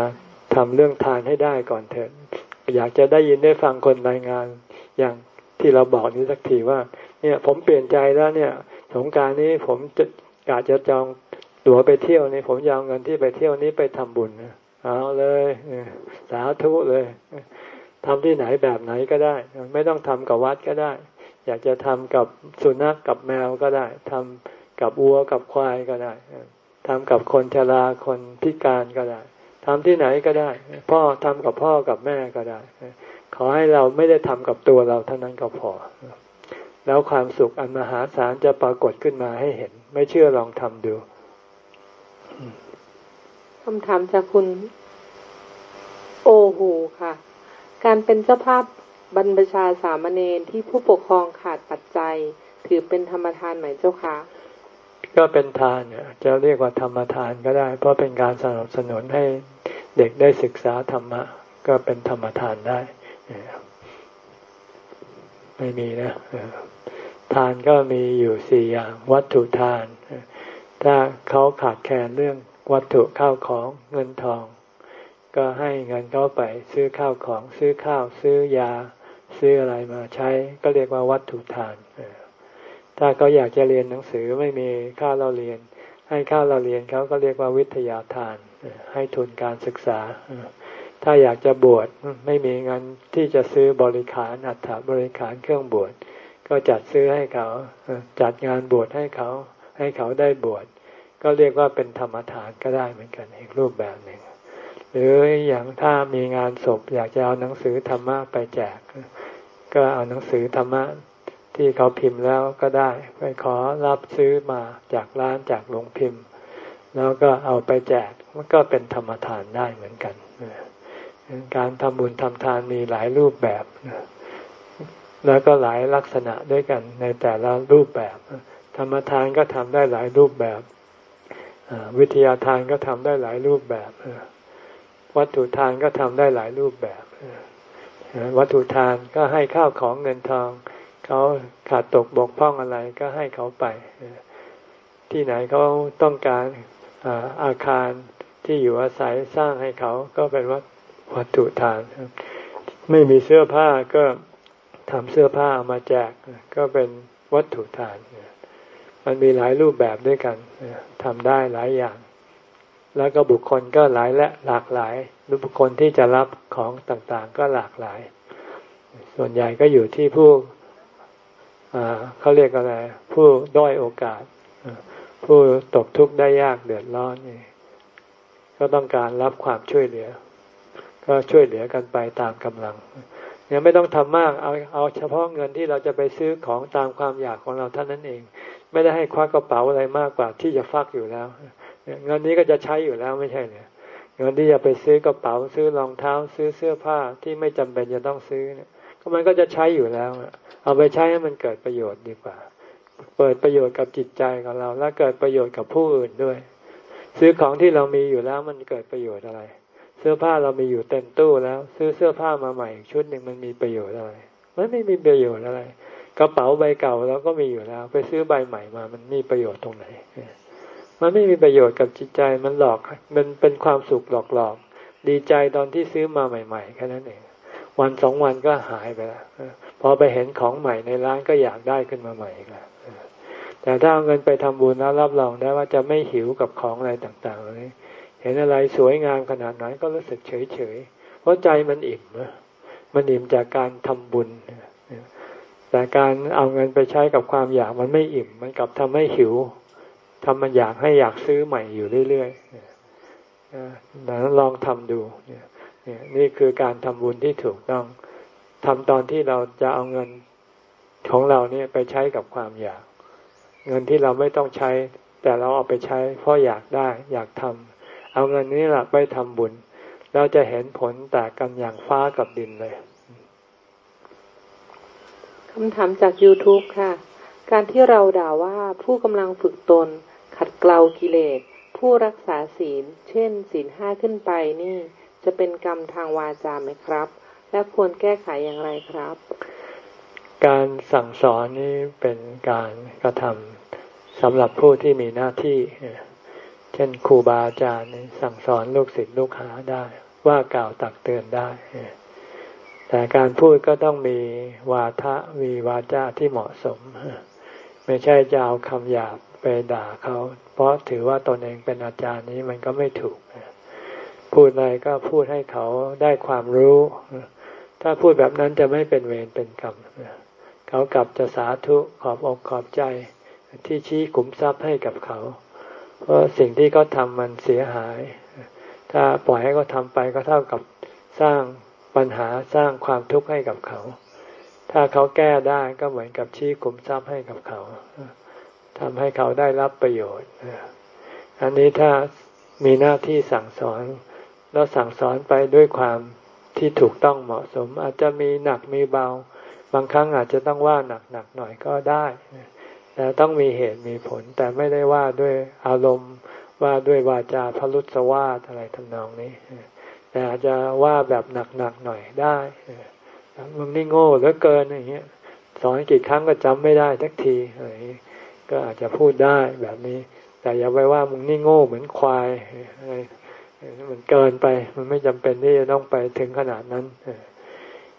ทำเรื่องทานให้ได้ก่อนเถิด อยากจะได้ยินได้ฟังคนรายงานอย่างที่เราบอกนี้สักทีว่า เนี่ยผมเปลี่ยนใจแล้วเนี่ย สงการนี้ผมจะอยากจะจองตั๋วไปเที่ยวนี่ผมยาเงินที่ไปเที่ยวนี้ไปทำบุญเอาเลยสาธุเลยทำที่ไหนแบบไหนก็ได้ ไม่ต้องทำกับวัดก็ได้ อยากจะทำกับสุนัขกกับแมวก็ได้ทำกับวัวกับควายก็ได้ทำกับคนชราคนพิการก็ได้ ทำที่ไหนก็ได้ พ่อทำกับพ่อกับแม่ก็ได้ ขอให้เราไม่ได้ทำกับตัวเราเท่านั้นก็พอ แล้วความสุขอันมหาศาลจะปรากฏขึ้นมาให้เห็น ไม่เชื่อลองทำดูคำถามจากคุณ โอหูค่ะ การเป็นเจ้าภาพบรรพชาสามเณรที่ผู้ปกครองขาดปัจจัย ถือเป็นธรรมทานไหมเจ้าคะก็เป็นทานจะเรียกว่าธรรมทานก็ได้ เพราะเป็นการสนับสนุนให้ เด็กได้ศึกษาธรรมะ ก็เป็นธรรมทานได้ ไม่มีนะทานก็มีอยู่สี่อย่าง วัตถุทาน ถ้าเขาขาดแคลนเรื่องวัตถุข้าวของเงินทอง ก็ให้เงินเขาไปซื้อข้าวของ ซื้อข้าว ซื้อยา ซื้ออะไรมาใช้ ก็เรียกว่าวัตถุทาน ถ้าเขาอยากจะเรียนหนังสือไม่มีค่าเราเรียน ให้ค่าเราเรียนเขาก็เรียกว่าวิทยาทาน ให้ทุนการศึกษา ถ้าอยากจะบวชไม่มีเงินที่จะซื้อบริขารอัฐบริขารเครื่องบวชก็จัดซื้อให้เขาจัดงานบวชให้เขา ให้เขาได้บวชก็เรียกว่าเป็นธรรมทานก็ได้เหมือนกันอีกรูปแบบหนึ่งหรืออย่างถ้ามีงานศพอยากจะเอาหนังสือธรรมะไปแจก ก็เอาหนังสือธรรมะที่เขาพิมพ์แล้วก็ได้ ไปขอรับซื้อมาจากร้านจากโรงพิมพ์ แล้วก็เอาไปแจก ก็เป็นธรรมทานได้เหมือนกัน การทำบุญทำทานมีหลายรูปแบบ แล้วก็หลายลักษณะด้วยกันในแต่ละรูปแบบ ธรรมทานก็ทำได้หลายรูปแบบ วิทยาทานก็ทำได้หลายรูปแบบ วัตถุทานก็ทำได้หลายรูปแบบ วัตถุทานก็ให้ข้าวของเงินทองเขาขาดตกบกพร่องอะไรก็ให้เขาไป ที่ไหนเขาต้องการอาคาร ที่อยู่อาศัยสร้างให้เขาก็เป็นวัตวัตถุทานไม่มีเสื้อผ้าก็ทำเสื้อผ้ามาแจกก็เป็นวัตถุทาน มันมีหลายรูปแบบด้วยกันทำได้หลายอย่าง แล้วก็บุคคลก็หลายและหลากหลายบุคคลที่จะรับของต่างๆ ก็หลากหลาย ส่วนใหญ่ก็อยู่ที่ผู้เขาเรียกอะไร ผู้ด้อยโอกาส ผู้ตกทุกข์ได้ยากเดือดร้อนนี่ ก็ต้องการรับความช่วยเหลือ ก็ช่วยเหลือกันไปตามกำลังยังไม่ต้องทำมากเอาเอาเฉพาะเงินที่เราจะไปซื้อของตามความอยากของเราเท่านั้นเอง ไม่ได้ให้ควักกระเป๋าอะไรมากกว่าที่จะฟักอยู่แล้วเงินนี้ก็จะใช้อยู่แล้วไม่ใช่เนี่ยเงินที่จะไปซื้อกระเป๋าซื้อรองเท้า ซื้อเสื้อผ้าที่ไม่จำเป็นจะต้องซื้อเนี่ยก็มันก็จะใช้อยู่แล้ว เอาไปใช้ให้มันเกิดประโยชน์ดีกว่า เปิดประโยชน์กับจิตใจของเรา และเกิดประโยชน์กับผู้อื่นด้วย ซื้อของที่เรามีอยู่แล้วมันเกิดประโยชน์อะไร เสื้อผ้าเรามีอยู่เต็มตู้แล้ว ซื้อเสื้อผ้ามาใหม่ชุดหนึ่งมันมีประโยชน์อะไรมันไม่มีประโยชน์อะไร กระเป๋าใบเก่าเราก็มีอยู่แล้ว ไปซื้อใบใหม่มา มันมีประโยชน์ตรงไหน มันไม่มีประโยชน์กับจิตใจมันหลอกมันเป็นความสุขหลอกๆดีใจตอนที่ซื้อมาใหม่ๆแค่นั้นเองวันสองวันก็หายไปแล้วพอไปเห็นของใหม่ในร้านก็อยากได้ขึ้นมาใหม่อีกแล้ว แต่ถ้าเอาเงินไปทำบุญแล้วรับรองได้ว่าจะไม่หิวกับของอะไรต่างๆเลยเห็นอะไรสวยงามขนาดไหนก็รู้สึกเฉยๆเพราะใจมันอิ่มมันอิ่มจากการทำบุญแต่การเอาเงินไปใช้กับความอยากมันไม่อิ่ม มันกลับทำให้หิวทำมันอยากให้อยากซื้อใหม่อยู่เรื่อยๆดังนั้นลองทำดูนี่คือการทำบุญที่ถูกต้องทำตอนที่เราจะเอาเงินของเราเนี่ยไปใช้กับความอยาก เงินที่เราไม่ต้องใช้ แต่เราเอาไปใช้ เพราะอยากได้อยากทำเอาเงินนี้แหละไปทำบุญ เราจะเห็นผลแตกกันอย่างฟ้ากับดินเลยคำถามจาก YouTube ค่ะ การที่เราด่าว่าผู้กำลังฝึกตน ขัดเกลากิเลสผู้รักษาศีล เช่น ศีลห้าขึ้นไปนี่ จะเป็นกรรมทางวาจาไหมครับ และควรแก้ไขอย่างไรครับ การสั่งสอนนี้เป็นการกระทำ สำหรับผู้ที่มีหน้าที่ เช่นครูบาอาจารย์สั่งสอนลูกศิษย์ลูกหาได้ ว่ากล่าวตักเตือนได้ แต่การพูดก็ต้องมีวาทะมีวาจาที่เหมาะสม ไม่ใช่จะเอาคำหยาบไปด่าเขา เพราะถือว่าตนเองเป็นอาจารย์นี้มันก็ไม่ถูก พูดอะไรก็พูดให้เขาได้ความรู้ ถ้าพูดแบบนั้นจะไม่เป็นเวรเป็นกรรมเขากลับจะสาธุขอบอกขอบใจ ที่ชี้ขุมทรัพย์ให้กับเขา เพราะสิ่งที่เขาทำมันเสียหาย ถ้าปล่อยให้เขาทำไปก็เท่ากับสร้างปัญหาสร้างความทุกข์ให้กับเขา ถ้าเขาแก้ได้ก็เหมือนกับชี้ขุมทรัพย์ให้กับเขาทำให้เขาได้รับประโยชน์อันนี้ถ้ามีหน้าที่สั่งสอน แล้วสั่งสอนไปด้วยความที่ถูกต้องเหมาะสม อาจจะมีหนักมีเบา บางครั้งอาจจะต้องว่าหนักหนักหน่อยก็ได้ แต่ต้องมีเหตุมีผล แต่ไม่ได้ว่าด้วยอารมณ์ว่าด้วยวาจาพลุสวาทอะไรทำนองนี้ แต่อาจจะว่าแบบหนักหนักหน่อยได้มึงนี่โง่เหลือเกินอย่างเงี้ยสอนกี่ครั้งก็จำไม่ได้ทักทีอะไรก็อาจจะพูดได้แบบนี้ แต่อย่าไปว่ามึงนี่โง่เหมือนควายอะไรมันเกินไป มันไม่จำเป็นที่จะต้องไปถึงขนาดนั้น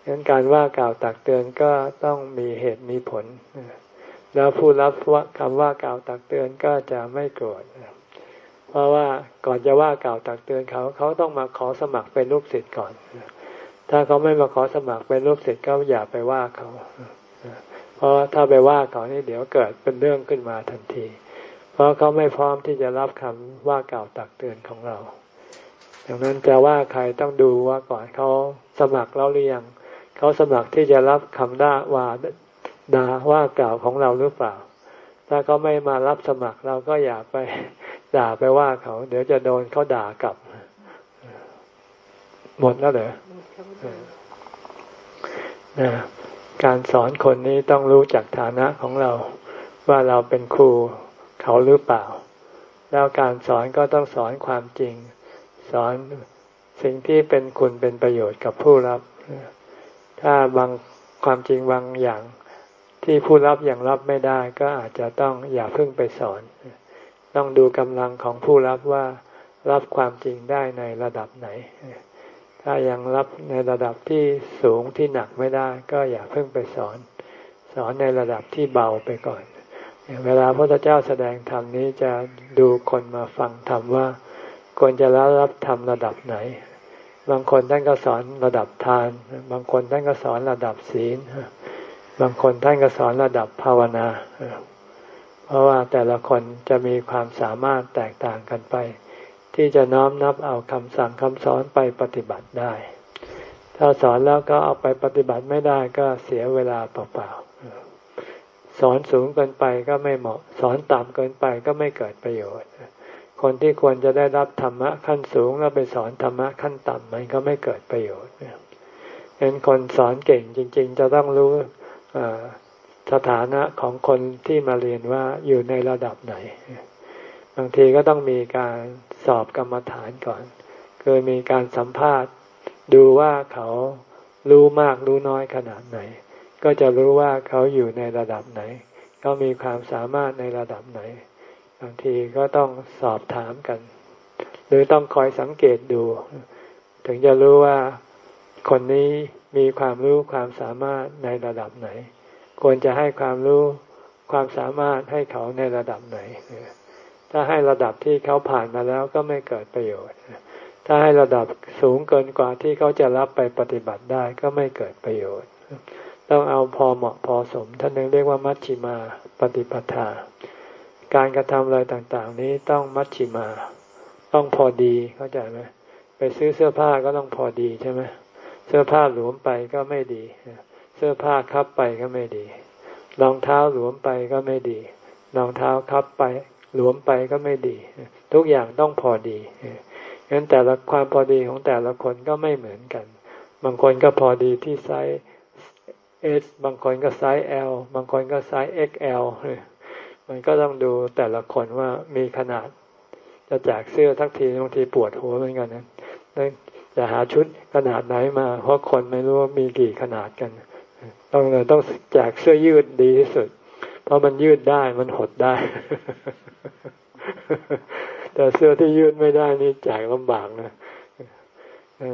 ดังนั้นการว่ากล่าวตักเตือนก็ต้องมีเหตุมีผล แล้วผู้รับว่าคำว่ากล่าวตักเตือนก็จะไม่โกรธเพราะว่าก่อนจะว่ากล่าวตักเตือนเขาเขาต้องมาขอสมัครเป็นลูกศิษย์ก่อน ถ้าเขาไม่มาขอสมัครเป็นลูกศิษย์ก็อย่าไปว่าเขาเพราะถ้าไปว่าเขานี่เดี๋ยวเกิดเป็นเรื่องขึ้นมาทันที เพราะเขาไม่พร้อมที่จะรับคำว่ากล่าวตักเตือนของเราดังนั้นจะว่าใครต้องดูว่าก่อนเขาสมัครแล้วหรือยังเขาสมัครที่จะรับคำด่าว่า ด่าว่ากล่าวของเราหรือเปล่า ถ้าเขาไม่มารับสมัครเราก็อย่าไปด่าไปว่าเขา เดี๋ยวจะโดนเขาด่ากลับ หมดแล้วเหรอนะการสอนคนนี้ต้องรู้จักฐานะของเรา ว่าเราเป็นครูเขาหรือเปล่า แล้วการสอนก็ต้องสอนความจริง สอนสิ่งที่เป็นคุณเป็นประโยชน์กับผู้รับ ถ้าบางความจริงบางอย่าง ที่ผู้รับย่างรับไม่ได้ ก็อาจจะต้องอย่าเพิ่งไปสอน ต้องดูกำลังของผู้รับว่ารับความจริงได้ในระดับไหน ถ้ายังรับในระดับที่สูงที่หนักไม่ได้ ก็อย่าเพิ่งไปสอน สอนในระดับที่เบาไปก่อน เวลาพระพุทธเจ้าแสดงธรรมนี้จะดูคนมาฟังธรรมว่าควรจะรับรับธรรมระดับไหน บางคนท่านก็สอนระดับทาน บางคนท่านก็สอนระดับศีล บางคนท่านก็สอนระดับภาวนา เพราะว่าแต่ละคนจะมีความสามารถแตกต่างกันไป ที่จะน้อมนับเอาคำสั่งคำสอนไปปฏิบัติได้ ถ้าสอนแล้วก็เอาไปปฏิบัติไม่ได้ก็เสียเวลาเปล่าๆสอนสูงเกินไปก็ไม่เหมาะ สอนต่ำเกินไปก็ไม่เกิดประโยชน์ คนที่ควรจะได้รับธรรมะขั้นสูงแล้วไปสอนธรรมะขั้นต่ำมันก็ไม่เกิดประโยชน์เห็นคนสอนเก่งจริง ๆ จะต้องรู้ สถานะของคนที่มาเรียนว่าอยู่ในระดับไหน บางทีก็ต้องมีการสอบกรรมฐานก่อนคือมีการสัมภาษณ์ดูว่าเขารู้มากรู้น้อยขนาดไหน ก็จะรู้ว่าเขาอยู่ในระดับไหน เขามีความสามารถในระดับไหน บางทีก็ต้องสอบถามกัน หรือต้องคอยสังเกตดู ถึงจะรู้ว่า คนนี้มีความรู้ความสามารถในระดับไหน ควรจะให้ความรู้ความสามารถให้เขาในระดับไหน ถ้าให้ระดับที่เขาผ่านมาแล้วก็ไม่เกิดประโยชน์ ถ้าให้ระดับสูงเกินกว่าที่เขาจะรับไปปฏิบัติได้ก็ไม่เกิดประโยชน์ ต้องเอาพอเหมาะพอสมท่านนึงเรียกว่ามัชชิมาปฏิปทา การกระทำอะไรต่างๆ นี้ต้องมัชชิมา ต้องพอดีเข้าใจไหมไปซื้อเสื้อผ้าก็ต้องพอดีใช่ไหม เสื้อผ้าหลวมไปก็ไม่ดี เสื้อผ้าคับไปก็ไม่ดี รองเท้าหลวมไปก็ไม่ดี รองเท้าคับไป หลวมไปก็ไม่ดี ทุกอย่างต้องพอดีงั้นแต่ละความพอดีของแต่ละคนก็ไม่เหมือนกัน บางคนก็พอดีที่ไซส์ S บางคนก็ไซส์ L บางคนก็ไซส์ XL มันก็ต้องดูแต่ละคนว่ามีขนาด จะแจกเสื้อสักทีบางทีปวดหัวเหมือนกันนะ จะหาชุดขนาดไหนมา เพราะคนไม่รู้ว่ามีกี่ขนาดกัน ต้องต้องแจกเสื้อยืดดีที่สุด เพราะมันยืดได้มันหดได้ แต่เสื้อที่ยืดไม่ได้นี่แจกลำบากนะ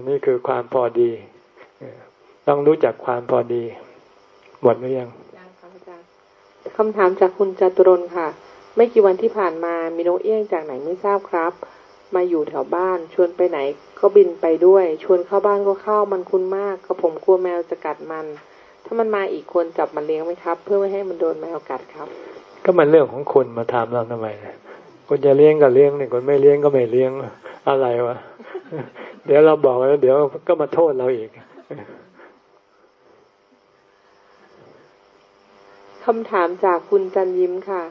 นี่คือความพอดี ต้องรู้จักความพอดี หมดหรือยังยังครับอาจารย์คำถามจากคุณจตุรนค่ะ ไม่กี่วันที่ผ่านมามีนกเอี้ยงจากไหนไม่ทราบครับ มาอยู่แถวบ้าน ชวนไปไหน ก็บินไปด้วย ชวนเข้าบ้านก็เข้ามันคุ้นมากก็ผมกลัวแมวจะกัดมัน ถ้ามันมาอีกควรจับมันเลี้ยงไหมครับ เพื่อไม่ให้มันโดนแมวกัดครับ ก็มันเรื่องของคนมาถามเราทำไมนะคนจะเลี้ยงก็เลี้ยงเนี่ยคนไม่เลี้ยงก็ไม่เลี้ยงอะไรวะเดี๋ยวเราบอกแล้วเดี๋ยวก็มาโทษเราอีกคำถามจากคุณจันยิ้มค่ะ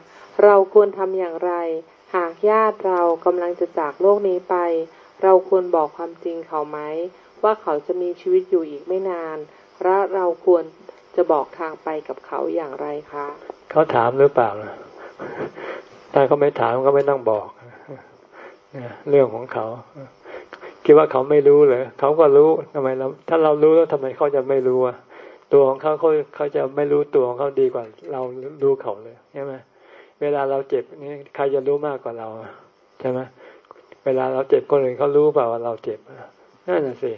เราควรทำอย่างไร หากญาติเรากำลังจะจากโลกนี้ไป เราควรบอกความจริงเขาไหม ว่าเขาจะมีชีวิตอยู่อีกไม่นานและเราควรจะบอกทางไปกับเขาอย่างไรคะเขาถามหรือเปล่าถ้าเขาไม่ถามก็ไม่ต้องบอกเรื่องของเขาคิดว่าเขาไม่รู้เลยเขาก็รู้ทำไมเราถ้าเรารู้แล้วทำไมเขาจะไม่รู้อะตัวของเขาเขาเขาจะไม่รู้ตัวของเขาดีกว่า เรารู้เขาเลยใช่ไหม เวลาเราเจ็บนี่ใครจะรู้มากกว่าเราใช่ไหมเวลาเราเจ็บคนอื่นเขารู้เปล่าว่าเราเจ็บนั่นน่ะสิ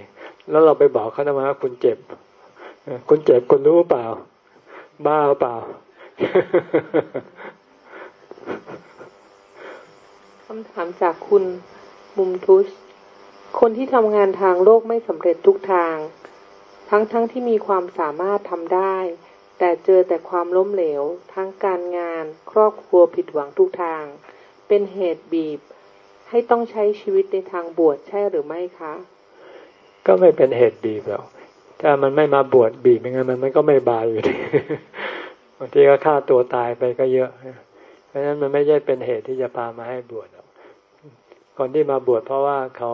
แล้วเราไปบอกเขาทำไมว่าคุณเจ็บคุณเจ็บคุณรู้เปล่า บ้าเปล่าคำถามจากคุณมุมทุส คนที่ทำงานทางโลกไม่สำเร็จทุกทาง ทั้งๆทที่มีความสามารถทำได้ แต่เจอแต่ความล้มเหลว ทั้งการงาน ครอบครัวผิดหวังทุกทาง เป็นเหตุบีบ ให้ต้องใช้ชีวิตในทางบวชใช่หรือไม่คะ ก็ไม่เป็นเหตุบีบหรอกถ้ามันไม่มาบวชบีบยังไงมันมันก็ไม่บายอยู่ดีบางทีก็ฆ่าตัวตายไปก็เยอะ เพราะฉะนั้นมันไม่ใช่เป็นเหตุที่จะพามาให้บวชหรอกคนที่มาบวชเพราะว่าเขา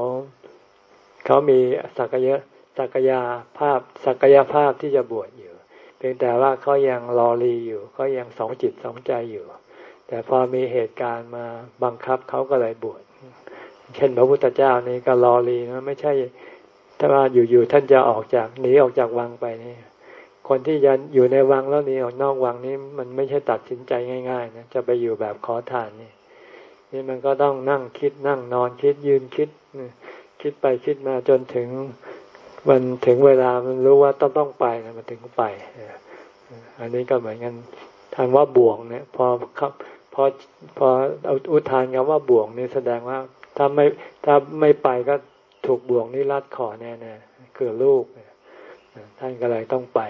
เขามีศักยะศักยาภาพศักยภาพที่จะบวชอยู่ พียงแต่ว่าเขายังรอรีอยู่เขายังสองจิตสองใจอยู่ แต่พอมีเหตุการณ์มาบังคับเขาก็เลยบวชเช่นพระพุทธเจ้านี่ก็รอรีนะไม่ใช่ถ้าว่าอยู่ๆท่านจะออกจากหนีออกจากวังไปนี่คนที่ยันอยู่ในวังแล้วหนีออกนอกวังนี่มันไม่ใช่ตัดสินใจง่ายๆนะจะไปอยู่แบบขอทานนี่นี่มันก็ต้องนั่งคิดนั่งนอนคิดยืนคิดคิดไปคิดมาจนถึง มันถึงเวลามันรู้ว่าต้องต้องไปนะมันถึงไปอันนี้ก็เหมือนกันทางว่าบ่วงเนี่ยพอครับพอพอเอาอุทานคำว่าบ่วงนี่แสดงว่าถ้าไม่ถ้าไม่ไปก็ถูกบ่วงนี่รัดคอแน่ๆคือลูกท่านก็เลยต้องไป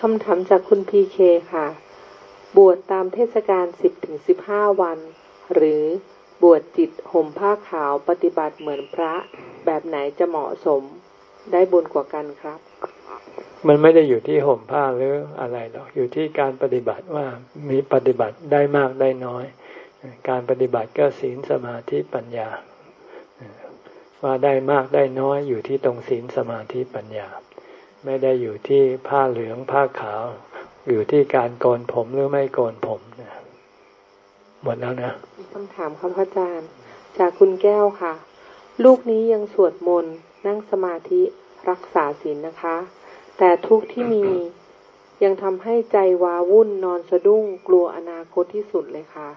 คำถามจากคุณพีเคค่ะ บวชตามเทศกาลสิบถึงสิบห้าวัน หรือบวชจิตห่มผ้าขาวปฏิบัติเหมือนพระ แบบไหนจะเหมาะสมได้บุญกว่ากันครับ มันไม่ได้อยู่ที่ห่มผ้าหรืออะไรหรอก อยู่ที่การปฏิบัติว่ามีปฏิบัติได้มากได้น้อย การปฏิบัติก็ศีลสมาธิปัญญา ว่าได้มากได้น้อยอยู่ที่ตรงศีลสมาธิปัญญา ไม่ได้อยู่ที่ผ้าเหลืองผ้าขาว อยู่ที่การโกนผมหรือไม่โกนผมหมดแล้วนะมีคำถามครับอาจารย์ จากคุณแก้วค่ะ ลูกนี้ยังสวดมนต์นั่งสมาธิรักษาศีลนะคะ แต่ทุกที่มียังทำให้ใจวาวุ่นนอนสะดุ้งกลัวอนาคตที่สุดเลยค่ะ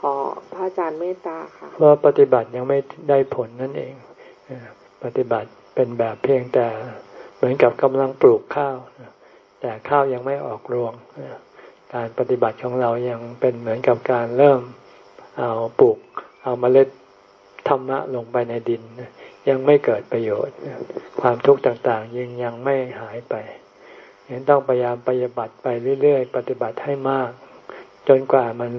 ขอพระอาจารย์เมตตาค่ะ เพราะปฏิบัติยังไม่ได้ผลนั่นเองปฏิบัติเป็นแบบเพียงแต่เหมือนกับกำลังปลูกข้าว แต่ข้าวยังไม่ออกรวง การปฏิบัติของเรายังเป็นเหมือนกับการเริ่มเอาปลูกเอาเมล็ด ธรรมะลงไปในดิน ยังไม่เกิดประโยชน์ ความทุกข์ต่างๆ ยังยังไม่หายไปยังต้องพยายามปฏิบัติไปเรื่อยๆ ปฏิบัติให้มาก จนกว่ามัน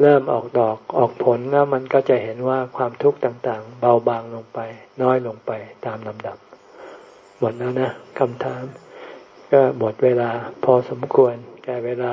เริ่มออกดอกออกผลแล้วมันก็จะเห็นว่าความทุกข์ต่างๆ เบาบางลงไป น้อยลงไปตามลำดับ หมดแล้วนะคำถาม ก็หมดเวลาพอสมควรแก่เวลา